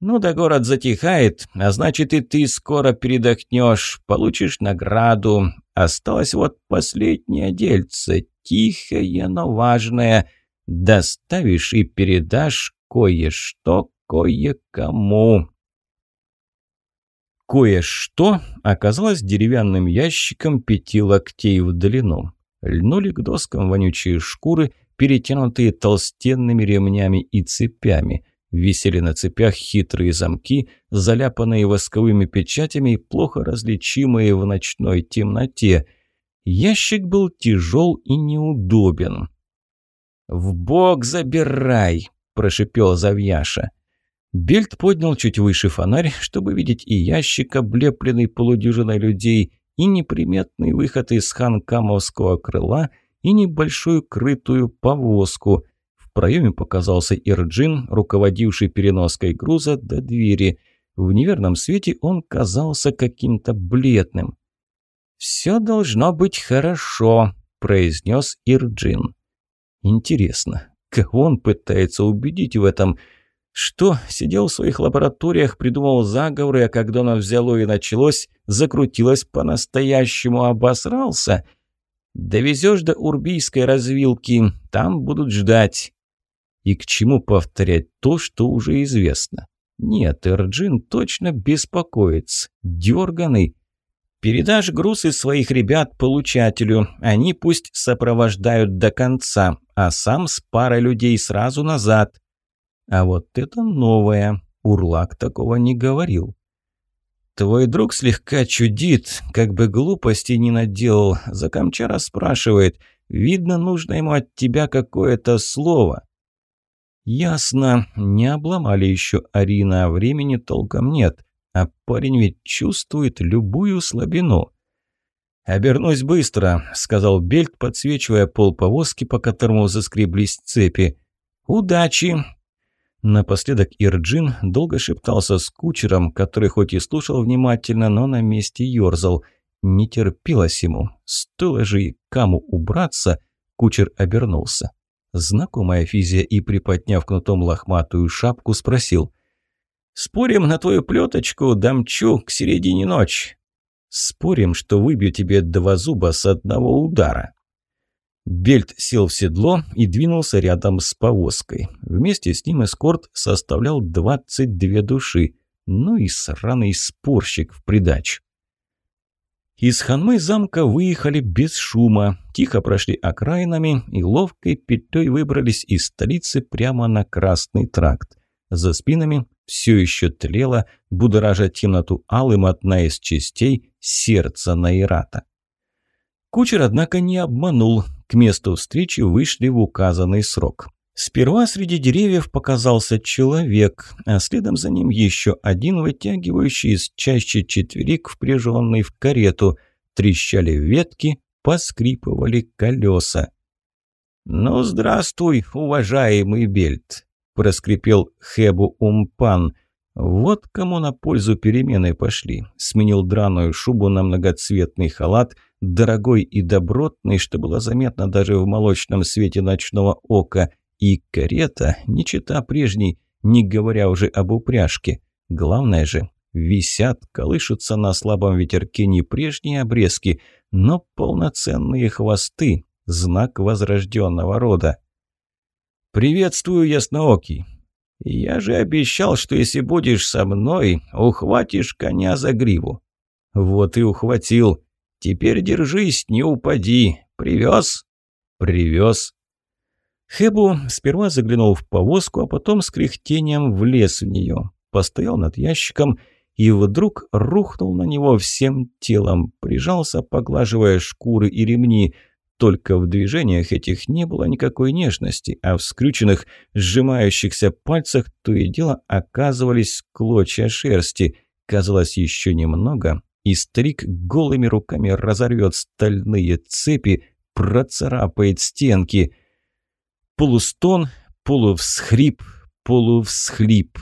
Ну да город затихает, а значит и ты скоро передохнешь, получишь награду. Осталось вот последнее дельце, тихое, но важное. Доставишь и передашь кое-что кое-кому». Кое-что оказалось деревянным ящиком пяти локтей в длину. Льнули к доскам вонючие шкуры, перетянутые толстенными ремнями и цепями. Висели на цепях хитрые замки, заляпанные восковыми печатями и плохо различимые в ночной темноте. Ящик был тяжел и неудобен. «В бок забирай!» – прошипел Завьяша. Бельт поднял чуть выше фонарь, чтобы видеть и ящик, облепленный полудюжиной людей, и неприметный выход из ханкамовского крыла, и небольшую крытую повозку. В проеме показался Ирджин, руководивший переноской груза до двери. В неверном свете он казался каким-то бледным. «Все должно быть хорошо», – произнес Ирджин. «Интересно, кого он пытается убедить в этом?» Что, сидел в своих лабораториях, придумал заговоры, а когда оно взяло и началось, закрутилось по-настоящему, обосрался? Довезешь до Урбийской развилки, там будут ждать. И к чему повторять то, что уже известно? Нет, Эрджин точно беспокоится, дерганый. Передашь груз из своих ребят получателю, они пусть сопровождают до конца, а сам с парой людей сразу назад. А вот это новое. Урлак такого не говорил. Твой друг слегка чудит, как бы глупости не наделал. За Камчара спрашивает. Видно, нужно ему от тебя какое-то слово. Ясно, не обломали еще Арина, а времени толком нет. А парень ведь чувствует любую слабину. «Обернусь быстро», — сказал Бельт, подсвечивая пол повозки, по которому заскреблись цепи. «Удачи!» Напоследок Ирджин долго шептался с кучером, который хоть и слушал внимательно, но на месте ерзал. Не терпелось ему. Стоило же и каму убраться, кучер обернулся. Знакомая физия и, приподняв кнутом лохматую шапку, спросил. «Спорим на твою плеточку, дамчу к середине ночи?» «Спорим, что выбью тебе два зуба с одного удара». Бельт сел в седло и двинулся рядом с повозкой. Вместе с ним эскорт составлял 22 души. Ну и сраный спорщик в придачу. Из ханмы замка выехали без шума, тихо прошли окраинами и ловкой петлей выбрались из столицы прямо на Красный тракт. За спинами все еще тлела, будоража темноту алым одна из частей сердца Наирата. Кучер, однако, не обманул. К месту встречи вышли в указанный срок. Сперва среди деревьев показался человек, а следом за ним еще один вытягивающий из чаще четверик, впряженный в карету. Трещали ветки, поскрипывали колеса. «Ну, здравствуй, уважаемый Бельт!» – проскрипел Хебу Умпан. Вот кому на пользу перемены пошли. Сменил драную шубу на многоцветный халат – дорогой и добротный, что было заметно даже в молочном свете ночного ока, и карета, не чита прежней, не говоря уже об упряжке. Главное же, висят, колышутся на слабом ветерке не прежние обрезки, но полноценные хвосты, знак возрожденного рода. «Приветствую, ясноокий!» «Я же обещал, что если будешь со мной, ухватишь коня за гриву». «Вот и ухватил. Теперь держись, не упади. Привез?» «Привез». Хэбу сперва заглянул в повозку, а потом с кряхтением влез в нее. Постоял над ящиком и вдруг рухнул на него всем телом, прижался, поглаживая шкуры и ремни. Только в движениях этих не было никакой нежности, а в скрюченных, сжимающихся пальцах то и дело оказывались клочья шерсти. Казалось, еще немного, и старик голыми руками разорвет стальные цепи, процарапает стенки. Полустон, полувсхрип, полувсхлип.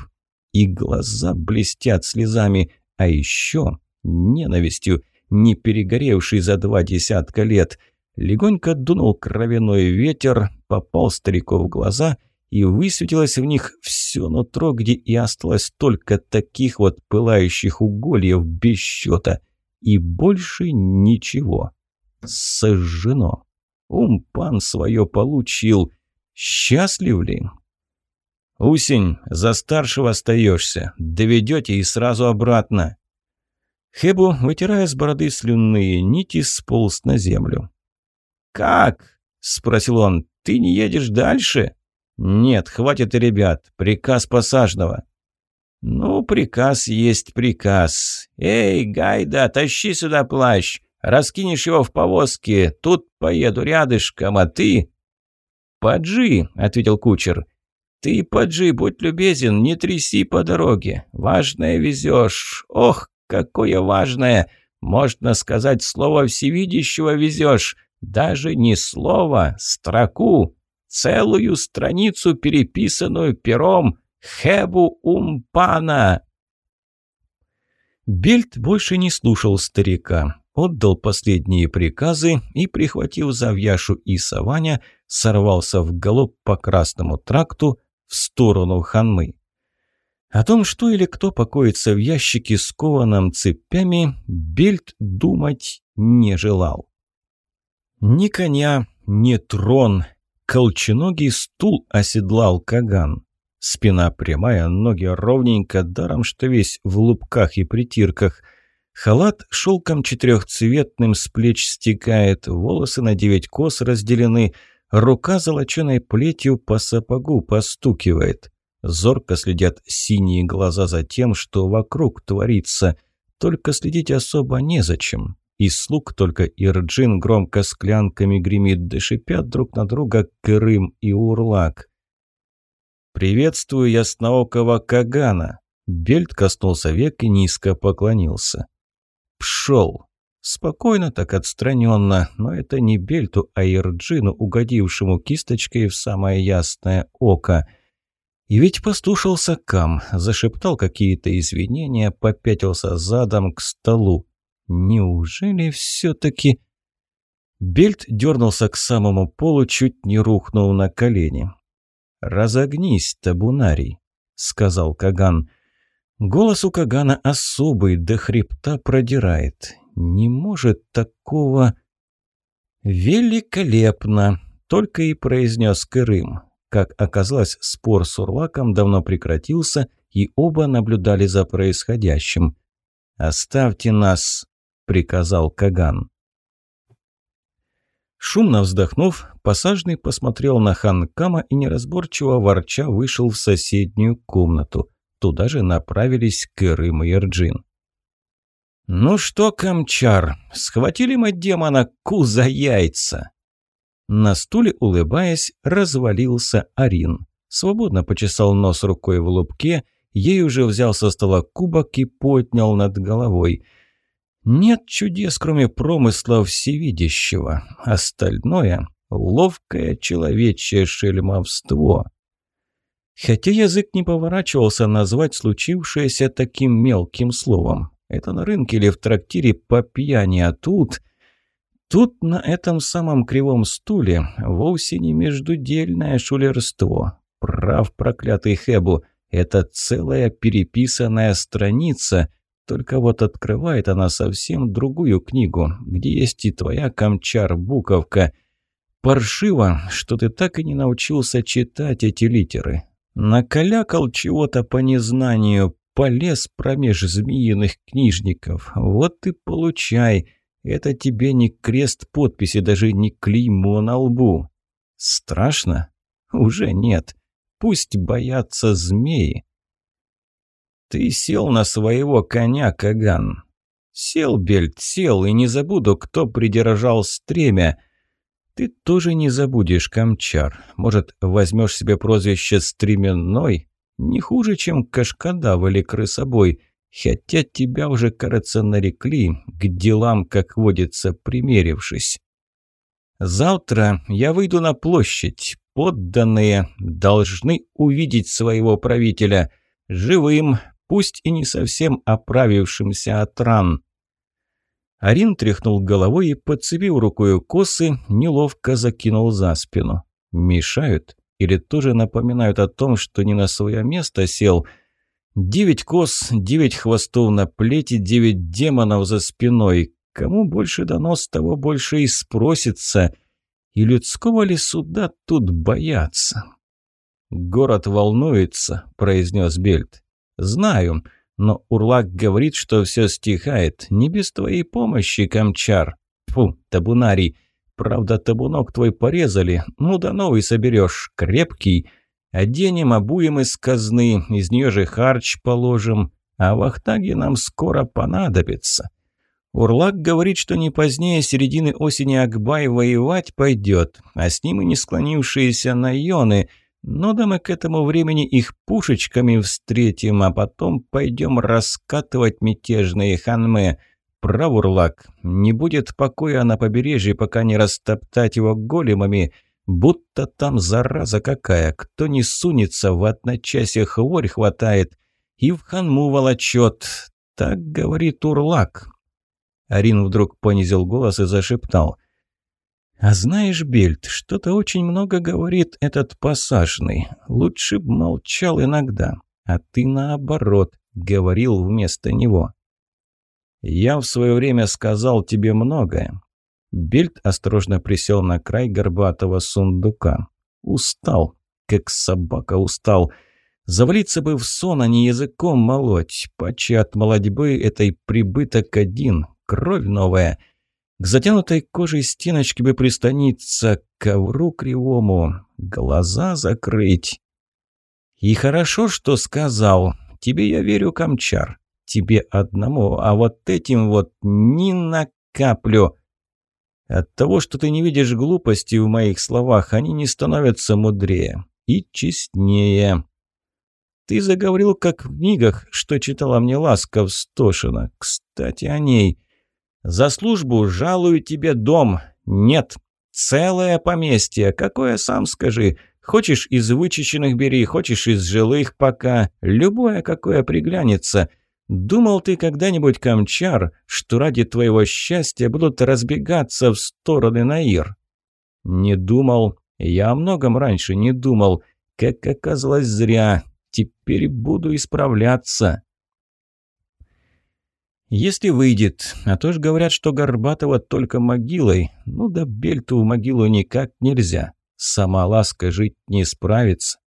И глаза блестят слезами, а еще ненавистью, не перегоревший за два десятка лет. Легонько дунул кровяной ветер, попал старику в глаза — и высветилось в них все нутро, где и осталось только таких вот пылающих угольев без счета. И больше ничего. Сожжено. Умпан свое получил. Счастлив ли? «Усень, за старшего остаешься. Доведете и сразу обратно». Хебу, вытирая с бороды слюнные нити, сполз на землю. «Как?» – спросил он. «Ты не едешь дальше?» «Нет, хватит, ребят. Приказ посажного». «Ну, приказ есть приказ. Эй, Гайда, тащи сюда плащ. Раскинешь его в повозке. Тут поеду рядышком, а ты...» «Поджи», — ответил кучер. «Ты, поджи, будь любезен, не тряси по дороге. Важное везешь. Ох, какое важное! Можно сказать, слово всевидящего везешь. Даже не слово, строку целую страницу, переписанную пером Хебу Умпана. Бельт больше не слушал старика, отдал последние приказы и, прихватив Завьяшу и Саваня, сорвался в галоп по Красному тракту в сторону Ханмы. О том, что или кто покоится в ящике, скованном цепями, Бельт думать не желал. Ни коня, ни трон, колченогий стул оседлал Каган. Спина прямая, ноги ровненько, даром что весь в лупках и притирках. Халат шелком четырехцветным с плеч стекает, волосы на девять кос разделены, рука золоченой плетью по сапогу постукивает. Зорко следят синие глаза за тем, что вокруг творится. Только следить особо незачем. Из слуг только Ирджин громко склянками гремит, да шипят друг на друга Крым и Урлак. «Приветствую ясноокого Кагана!» Бельт коснулся век и низко поклонился. «Пшел!» Спокойно, так отстраненно, но это не Бельту, а Ирджину, угодившему кисточкой в самое ясное око – и ведь послушался Кам, зашептал какие-то извинения, попятился задом к столу. Неужели все-таки... Бельт дернулся к самому полу, чуть не рухнул на колени. «Разогнись, табунарий», — сказал Каган. Голос у Кагана особый, до хребта продирает. Не может такого... «Великолепно!» — только и произнес Кырым. Как оказалось, спор с Урлаком давно прекратился, и оба наблюдали за происходящим. «Оставьте нас», — приказал Каган. Шумно вздохнув, посажный посмотрел на хан Кама и неразборчиво ворча вышел в соседнюю комнату. Туда же направились Кырым и Эрджин. «Ну что, Камчар, схватили мы демона ку за яйца!» На стуле, улыбаясь, развалился Арин. Свободно почесал нос рукой в лобке, ей уже взял со стола кубок и поднял над головой. Нет чудес, кроме промысла всевидящего. Остальное — ловкое человечье шельмовство. Хотя язык не поворачивался назвать случившееся таким мелким словом. Это на рынке или в трактире по пьяни, а тут... Тут на этом самом кривом стуле вовсе не междудельное шулерство. Прав проклятый Хэбу, это целая переписанная страница, только вот открывает она совсем другую книгу, где есть и твоя камчар-буковка. Паршиво, что ты так и не научился читать эти литеры. Накалякал чего-то по незнанию, полез промеж змеиных книжников. Вот и получай – это тебе не крест подписи, даже не клеймо на лбу. Страшно? Уже нет. Пусть боятся змеи. Ты сел на своего коня, Каган. Сел, Бельт, сел, и не забуду, кто придержал стремя. Ты тоже не забудешь, Камчар. Может, возьмешь себе прозвище «Стременной»? Не хуже, чем Кашкадав или Крысобой. Хотя тебя уже, кажется, нарекли, к делам, как водится, примерившись. Завтра я выйду на площадь. Подданные должны увидеть своего правителя. Живым, пусть и не совсем оправившимся от ран. Арин тряхнул головой и, подцепив рукою косы, неловко закинул за спину. Мешают? Или тоже напоминают о том, что не на свое место сел – Девять кос, девять хвостов на плете, девять демонов за спиной. Кому больше донос, того больше и спросится. И людского ли суда тут бояться? «Город волнуется», – произнес Бельт. «Знаю, но Урлак говорит, что все стихает. Не без твоей помощи, Камчар. Фу, табунарий. Правда, табунок твой порезали. Ну да новый соберешь, крепкий». Оденем, обуем из казны, из нее же харч положим, а вахтаги нам скоро понадобится. Урлак говорит, что не позднее середины осени Акбай воевать пойдет, а с ним и не склонившиеся наёны, но да мы к этому времени их пушечками встретим, а потом пойдем раскатывать мятежные ханмы. Прав, Урлак, не будет покоя на побережье, пока не растоптать его големами – Будто там зараза какая, кто не сунется, в одночасье хворь хватает и в ханму волочет. Так говорит Урлак. Арин вдруг понизил голос и зашептал. «А знаешь, Бельт, что-то очень много говорит этот пассажный. Лучше б молчал иногда. а ты наоборот говорил вместо него. Я в свое время сказал тебе многое. Бельт осторожно присел на край горбатого сундука. Устал, как собака устал. Завалиться бы в сон, а не языком молоть. Паче от молодьбы этой прибыток один, кровь новая. К затянутой кожей стеночке бы пристаниться, к ковру кривому, глаза закрыть. И хорошо, что сказал. Тебе я верю, Камчар. Тебе одному, а вот этим вот ни на каплю. От того, что ты не видишь глупости в моих словах, они не становятся мудрее и честнее. Ты заговорил, как в книгах, что читала мне Ласка Стошина. Кстати, о ней. За службу жалую тебе дом. Нет, целое поместье. Какое, сам скажи. Хочешь из вычищенных бери, хочешь из жилых пока. Любое, какое приглянется. Думал ты когда-нибудь, Камчар, что ради твоего счастья будут разбегаться в стороны Наир? Не думал. Я о многом раньше не думал. Как оказалось, зря. Теперь буду исправляться. Если выйдет, а то ж говорят, что Горбатова только могилой, ну да Бельту в могилу никак нельзя. Сама ласка жить не справится.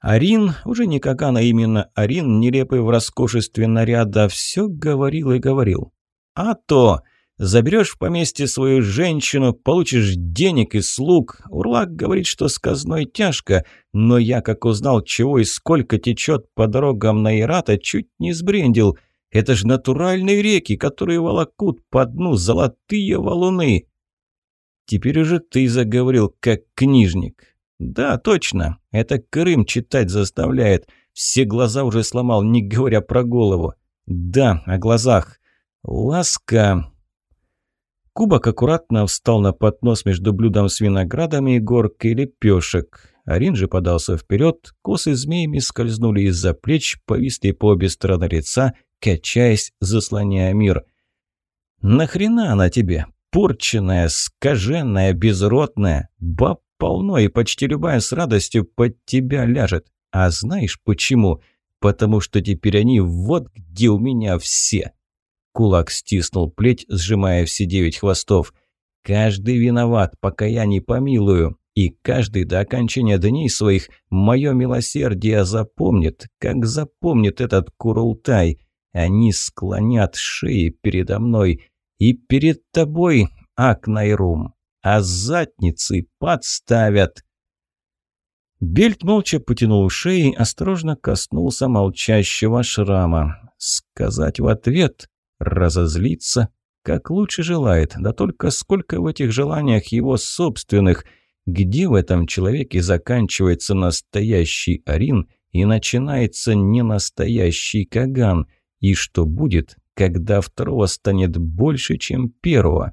Арин, уже не как она именно Арин, нелепый в роскошестве наряда, все говорил и говорил. А то, заберешь в поместье свою женщину, получишь денег и слуг. Урлак говорит, что с казной тяжко, но я, как узнал, чего и сколько течет по дорогам на Ирата, чуть не сбрендил. Это же натуральные реки, которые волокут по дну золотые валуны. Теперь уже ты заговорил, как книжник. Да, точно, это Крым читать заставляет. Все глаза уже сломал, не говоря про голову. Да, о глазах. Ласка. Кубок аккуратно встал на поднос между блюдом с виноградами и горкой лепешек. Арин же подался вперед, косы змеями скользнули из-за плеч, повисли по обе стороны лица, качаясь, заслоняя мир. «Нахрена она тебе? Порченная, скаженная, безродная. Баб полно, и почти любая с радостью под тебя ляжет. А знаешь почему? Потому что теперь они вот где у меня все». Кулак стиснул плеть, сжимая все девять хвостов. «Каждый виноват, пока я не помилую. И каждый до окончания дней своих мое милосердие запомнит, как запомнит этот Курултай. Они склонят шеи передо мной, и перед тобой, Акнайрум, а задницы подставят. Бельт молча потянул шеи, осторожно коснулся молчащего шрама. Сказать в ответ, разозлиться, как лучше желает, да только сколько в этих желаниях его собственных, где в этом человеке заканчивается настоящий Арин и начинается ненастоящий Каган, и что будет, когда второго станет больше, чем первого.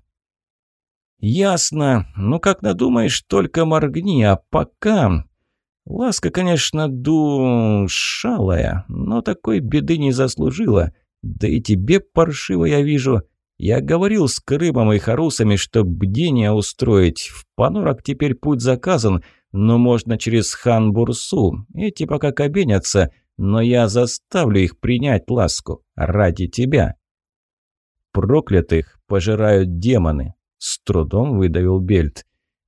«Ясно. Ну, как надумаешь, только моргни, а пока...» Ласка, конечно, душалая, но такой беды не заслужила. Да и тебе паршиво я вижу. Я говорил с Крымом и Харусами, что бдение устроить. В Панорок теперь путь заказан, но можно через Хан-Бурсу. Эти пока кабенятся, но я заставлю их принять ласку ради тебя. Проклятых пожирают демоны, с трудом выдавил Бельт.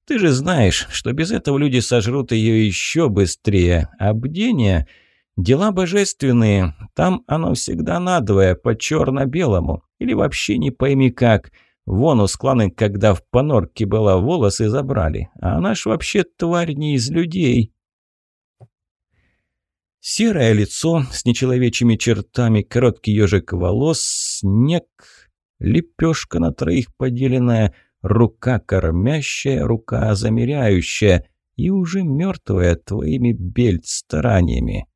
Ты же знаешь, что без этого люди сожрут ее еще быстрее. А бдение – дела божественные. Там оно всегда надвое, по черно-белому. Или вообще не пойми как. Вон у скланы, когда в понорке была, волосы забрали. А она ж вообще тварь не из людей. Серое лицо с нечеловечими чертами, короткий ежик волос, снег, лепешка на троих поделенная, рука кормящая, рука замеряющая и уже мертвая твоими бельт-стараниями.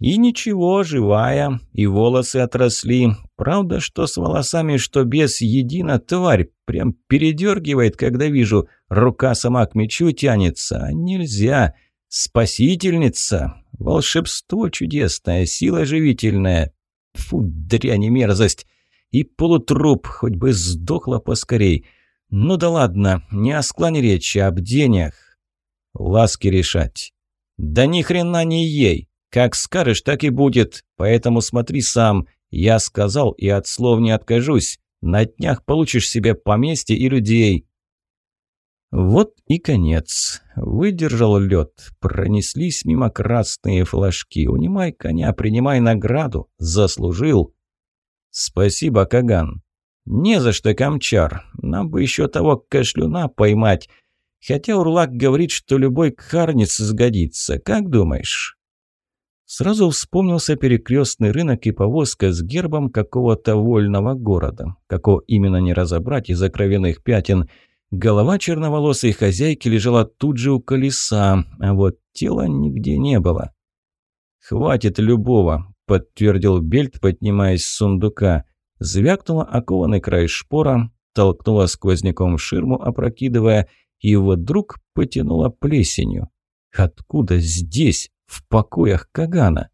И ничего, живая, и волосы отросли. Правда, что с волосами, что без едина тварь. Прям передергивает, когда вижу, рука сама к мечу тянется. А нельзя. Спасительница. Волшебство чудесное, сила живительная. Фу, дрянь и мерзость. И полутруп, хоть бы сдохла поскорей. Ну да ладно, не о склане речи, а об денях. Ласки решать. Да ни хрена не ей. Как скажешь, так и будет, поэтому смотри сам. Я сказал и от слов не откажусь. На днях получишь себе поместье и людей». Вот и конец. Выдержал лед. Пронеслись мимо красные флажки. Унимай коня, принимай награду. Заслужил. Спасибо, Каган. Не за что, Камчар. Нам бы еще того кашлюна поймать. Хотя Урлак говорит, что любой кхарнец сгодится. Как думаешь? Сразу вспомнился перекрестный рынок и повозка с гербом какого-то вольного города. Какого именно не разобрать из-за кровяных пятен. Голова черноволосой хозяйки лежала тут же у колеса, а вот тела нигде не было. «Хватит любого», – подтвердил Бельт, поднимаясь с сундука. Звякнула окованный край шпора, толкнула сквозняком ширму, опрокидывая, и вдруг потянула плесенью. «Откуда здесь?» в покоях Кагана.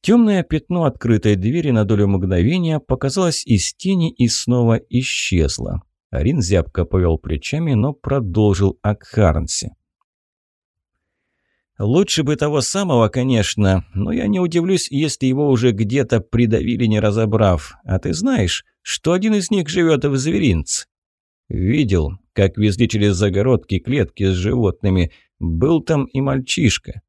Темное пятно открытой двери на долю мгновения показалось из тени и снова исчезло. Арин зябко повел плечами, но продолжил о Харнсе. «Лучше бы того самого, конечно, но я не удивлюсь, если его уже где-то придавили, не разобрав. А ты знаешь, что один из них живет в зверинце?» «Видел, как везли через загородки клетки с животными. Был там и мальчишка.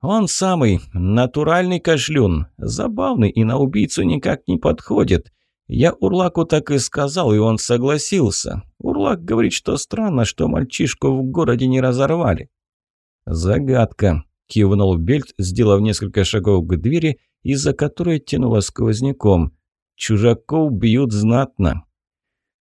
Он самый, натуральный кашлюн, забавный и на убийцу никак не подходит. Я Урлаку так и сказал, и он согласился. Урлак говорит, что странно, что мальчишку в городе не разорвали. Загадка, кивнул Бельт, сделав несколько шагов к двери, из-за которой тянуло сквозняком. Чужаков бьют знатно.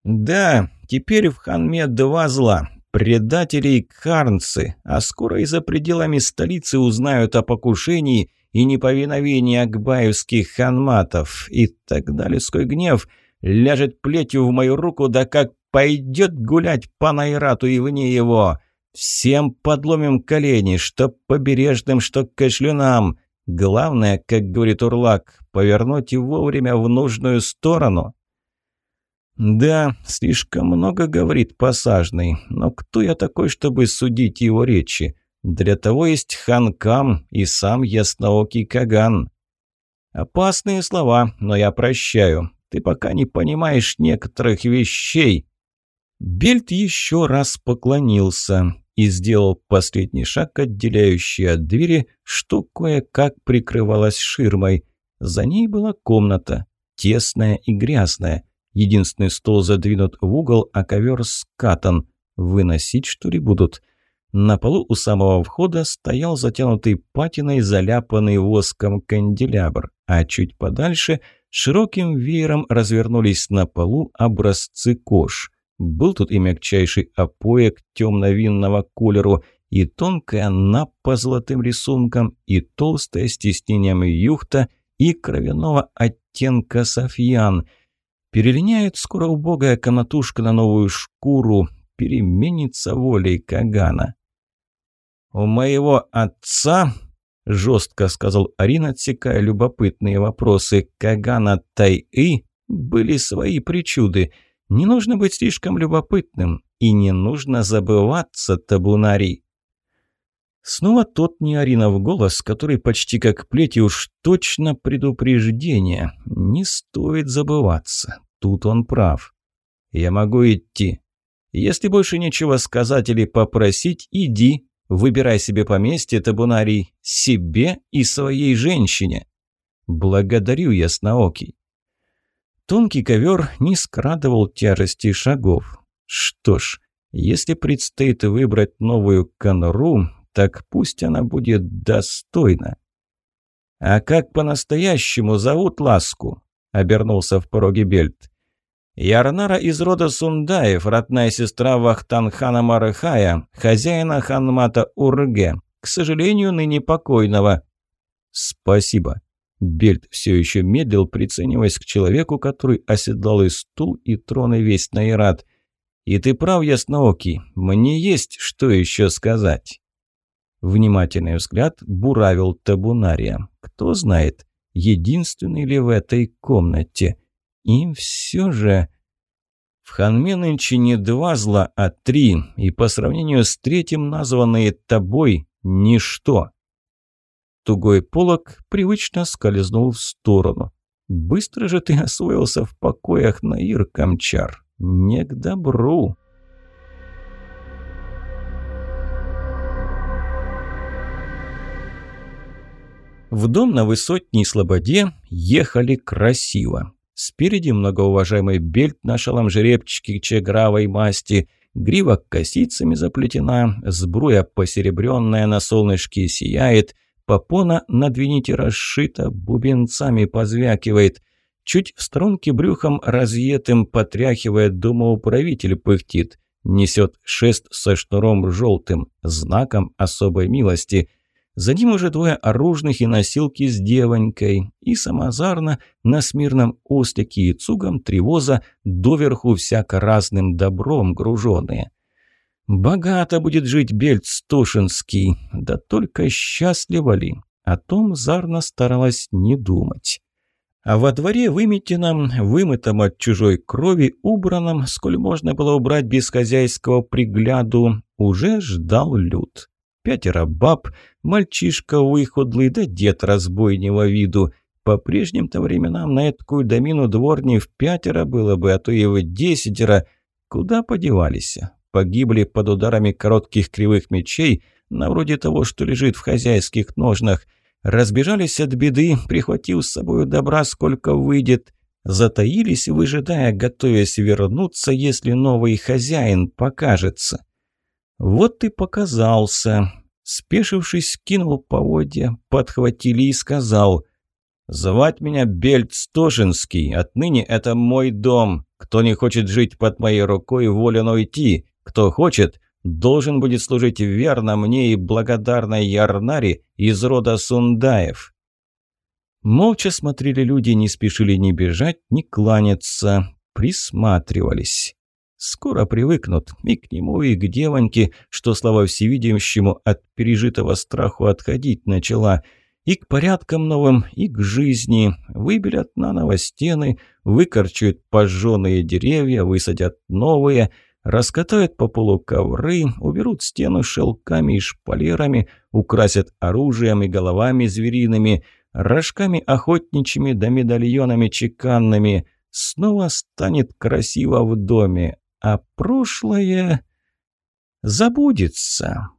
Да, теперь в Ханме два зла. Предатели и кхарнцы, а скоро и за пределами столицы узнают о покушении и неповиновении акбаевских ханматов, и тогда людской гнев ляжет плетью в мою руку, да как пойдет гулять по Найрату и вне его. Всем подломим колени, что побережным, что кашлюнам. Главное, как говорит Урлак, повернуть вовремя в нужную сторону. «Да, слишком много говорит посажный, но кто я такой, чтобы судить его речи? Для того есть Ханкам и сам ясноокий Каган». «Опасные слова, но я прощаю. Ты пока не понимаешь некоторых вещей». Бельт еще раз поклонился и сделал последний шаг, отделяющий от двери, что кое-как прикрывалась ширмой. За ней была комната, тесная и грязная. Единственный стол задвинут в угол, а ковер скатан. Выносить, что ли, будут? На полу у самого входа стоял затянутый патиной заляпанный воском канделябр, а чуть подальше широким веером развернулись на полу образцы кож. Был тут и мягчайший опоек темно-винного колеру, и тонкая напа золотым рисунком, и толстая с тиснением юхта, и кровяного оттенка софьян – Перелиняет скоро убогая канатушка на новую шкуру, переменится волей Кагана. «У моего отца», – жестко сказал Арин, отсекая любопытные вопросы, Кагана Тай-И, были свои причуды. Не нужно быть слишком любопытным, и не нужно забываться, табунарий. Снова тот не Аринов голос, который почти как плеть и уж точно предупреждение. Не стоит забываться. Тут он прав. Я могу идти. Если больше нечего сказать или попросить, иди. Выбирай себе поместье, табунарий, себе и своей женщине. Благодарю, ясноокий. Тонкий ковер не скрадывал тяжести шагов. Что ж, если предстоит выбрать новую конуру, так пусть она будет достойна. «А как по-настоящему зовут ласку?» — обернулся в пороге Бельт. Ярнара из рода Сундаев, родная сестра Вахтанхана Марыхая, хозяина ханмата Урге, к сожалению, ныне покойного. Спасибо. Бельт все еще медлил, прицениваясь к человеку, который оседлал и стул, и трон, и весь Найрат. И ты прав, ясноокий, мне есть что еще сказать. Внимательный взгляд буравил табунария. Кто знает, единственный ли в этой комнате – и все же... В Ханме нынче не два зла, а три, и по сравнению с третьим названные тобой – ничто. тугой полог привычно скользнул в сторону. «Быстро же ты освоился в покоях, Наир Камчар. Не к добру». В дом на Высотней Слободе ехали красиво. Спереди многоуважаемый бельт на шалом жеребчике чегравой масти, грива косицами заплетена, сбруя посеребренная на солнышке сияет, попона на двините расшита, бубенцами позвякивает. Чуть в струнке брюхом разъетым потряхивает домоуправитель пыхтит. Несет шест со шнуром желтым, знаком особой милости – за ним уже двое оружных и носилки с девонькой, и самозарно на смирном ослике и цугом тревоза доверху всяко разным добром груженные. Богато будет жить Бельц Стушинский, да только счастливо ли? О том Зарна старалась не думать. А во дворе выметенном, вымытом от чужой крови, убранном, сколь можно было убрать без хозяйского пригляду, уже ждал люд пятеро баб, мальчишка выходлый да дед разбойнего виду. По прежним-то временам на эту домину дворни в пятеро было бы, а то и в десятеро. Куда подевались? Погибли под ударами коротких кривых мечей, на вроде того, что лежит в хозяйских ножнах. Разбежались от беды, прихватив с собой добра, сколько выйдет. Затаились, выжидая, готовясь вернуться, если новый хозяин покажется. Вот и показался. Спешившись, кинул поводья, подхватили и сказал «Звать меня Бельт Стошинский, отныне это мой дом. Кто не хочет жить под моей рукой, волен уйти. Кто хочет, должен будет служить верно мне и благодарной Ярнаре из рода Сундаев». Молча смотрели люди, не спешили ни бежать, ни кланяться, присматривались. Скоро привыкнут и к нему, и к девоньке, что, слава всевидящему, от пережитого страху отходить начала, и к порядкам новым, и к жизни. Выбелят наново стены, выкорчуют пожженные деревья, высадят новые, раскатают по полу ковры, уберут стену шелками и шпалерами, украсят оружием и головами звериными, рожками охотничьими да медальонами чеканными – снова станет красиво в доме, а прошлое забудется.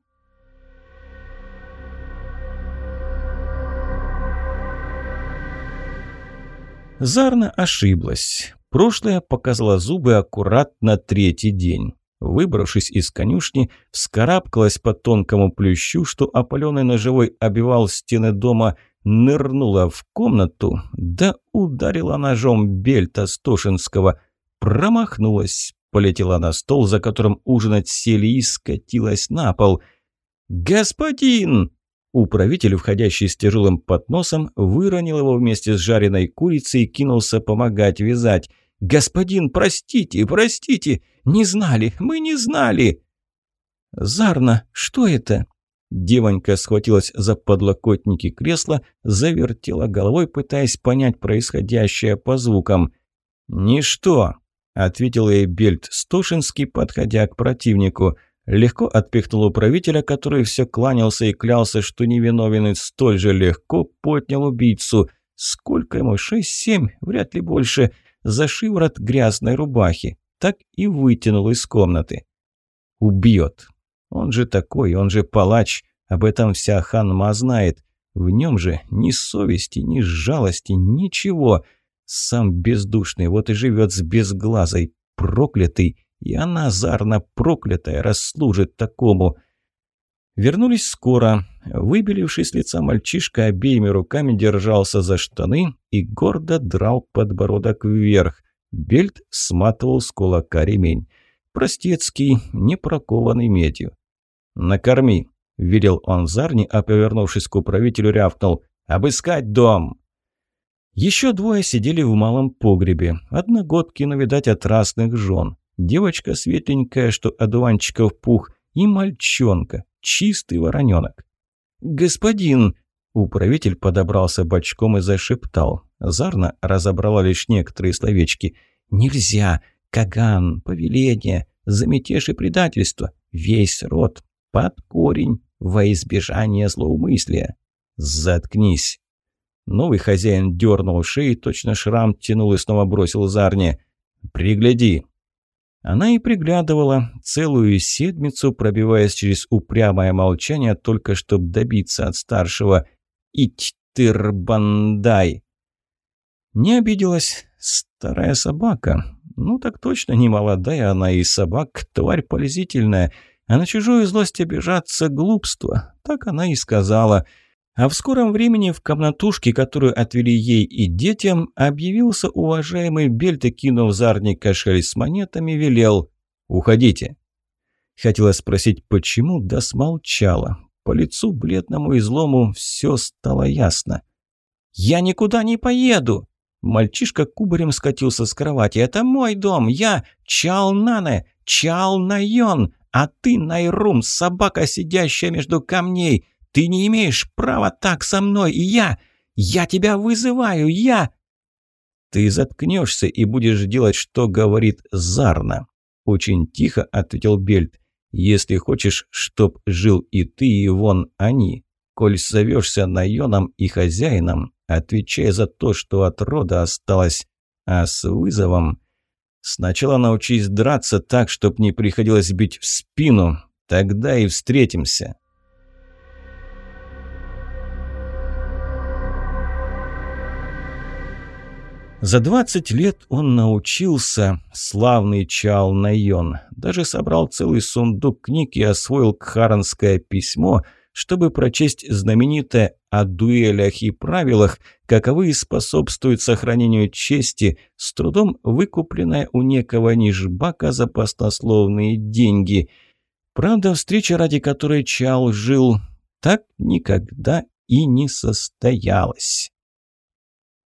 Зарна ошиблась. Прошлое показало зубы аккуратно третий день. Выбравшись из конюшни, вскарабкалась по тонкому плющу, что опаленный ножевой обивал стены дома, нырнула в комнату, да ударила ножом Бельта Стошинского. Промахнулась, полетела на стол, за которым ужинать сели и скатилась на пол. «Господин!» Управитель, входящий с тяжелым подносом, выронил его вместе с жареной курицей и кинулся помогать вязать. «Господин, простите, простите! Не знали, мы не знали!» «Зарна, что это?» Девонька схватилась за подлокотники кресла, завертела головой, пытаясь понять происходящее по звукам. «Ничто!» Ответил ей Бельт Стошинский, подходя к противнику. Легко отпихнул управителя, который все кланялся и клялся, что невиновен и столь же легко поднял убийцу. Сколько ему? Шесть-семь? Вряд ли больше. За шиворот грязной рубахи. Так и вытянул из комнаты. Убьет. Он же такой, он же палач. Об этом вся ханма знает. В нем же ни совести, ни жалости, ничего. Сам бездушный, вот и живет с безглазой, проклятый, и она зарно проклятая расслужит такому. Вернулись скоро. Выбеливший с лица мальчишка обеими руками держался за штаны и гордо драл подбородок вверх. Бельт сматывал с кулака ремень. Простецкий, не прокованный медью. «Накорми», – велел он Зарни, а повернувшись к управителю рявкнул. «Обыскать дом!» Еще двое сидели в малом погребе. Одногодки, но, видать, от разных жен. Девочка светленькая, что одуванчиков пух, и мальчонка, чистый вороненок. «Господин!» Управитель подобрался бочком и зашептал. Зарна разобрала лишь некоторые словечки. «Нельзя! Каган! Повеление! За мятеж и предательство! Весь род! Под корень! Во избежание злоумыслия!» «Заткнись!» Новый хозяин дернул шеи, точно шрам тянул и снова бросил Зарне. «Пригляди!» Она и приглядывала целую седмицу, пробиваясь через упрямое молчание, только чтобы добиться от старшего. «Ить-тыр-бандай!» Не обиделась старая собака. Ну так точно не молодая она и собак, тварь полезительная. А на чужую злость обижаться глупство. Так она и сказала. А в скором времени в комнатушке, которую отвели ей и детям, объявился уважаемый Бельт и, кинув зарник кошель с монетами, велел «Уходите». Хотела спросить, почему, да смолчала. По лицу бледному и злому все стало ясно. «Я никуда не поеду!» Мальчишка кубарем скатился с кровати. «Это мой дом! Я Чалнане! Чалнайон! А ты Найрум, собака, сидящая между камней! Ты не имеешь права так со мной! И я! Я тебя вызываю! Я...» «Ты заткнешься и будешь делать, что говорит Зарна», – очень тихо ответил Бельт. «Если хочешь, чтоб жил и ты, и вон они. Коль зовешься Найоном и хозяином, отвечая за то, что от рода осталось, а с вызовом... Сначала научись драться так, чтоб не приходилось бить в спину, тогда и встретимся. За 20 лет он научился, славный Чал Найон, даже собрал целый сундук книг и освоил кхаранское письмо – чтобы прочесть знаменитое о дуэлях и правилах, каковые способствуют сохранению чести, с трудом выкупленная у некого нижбака за баснословные деньги. Правда, встреча, ради которой Чал жил, так никогда и не состоялась.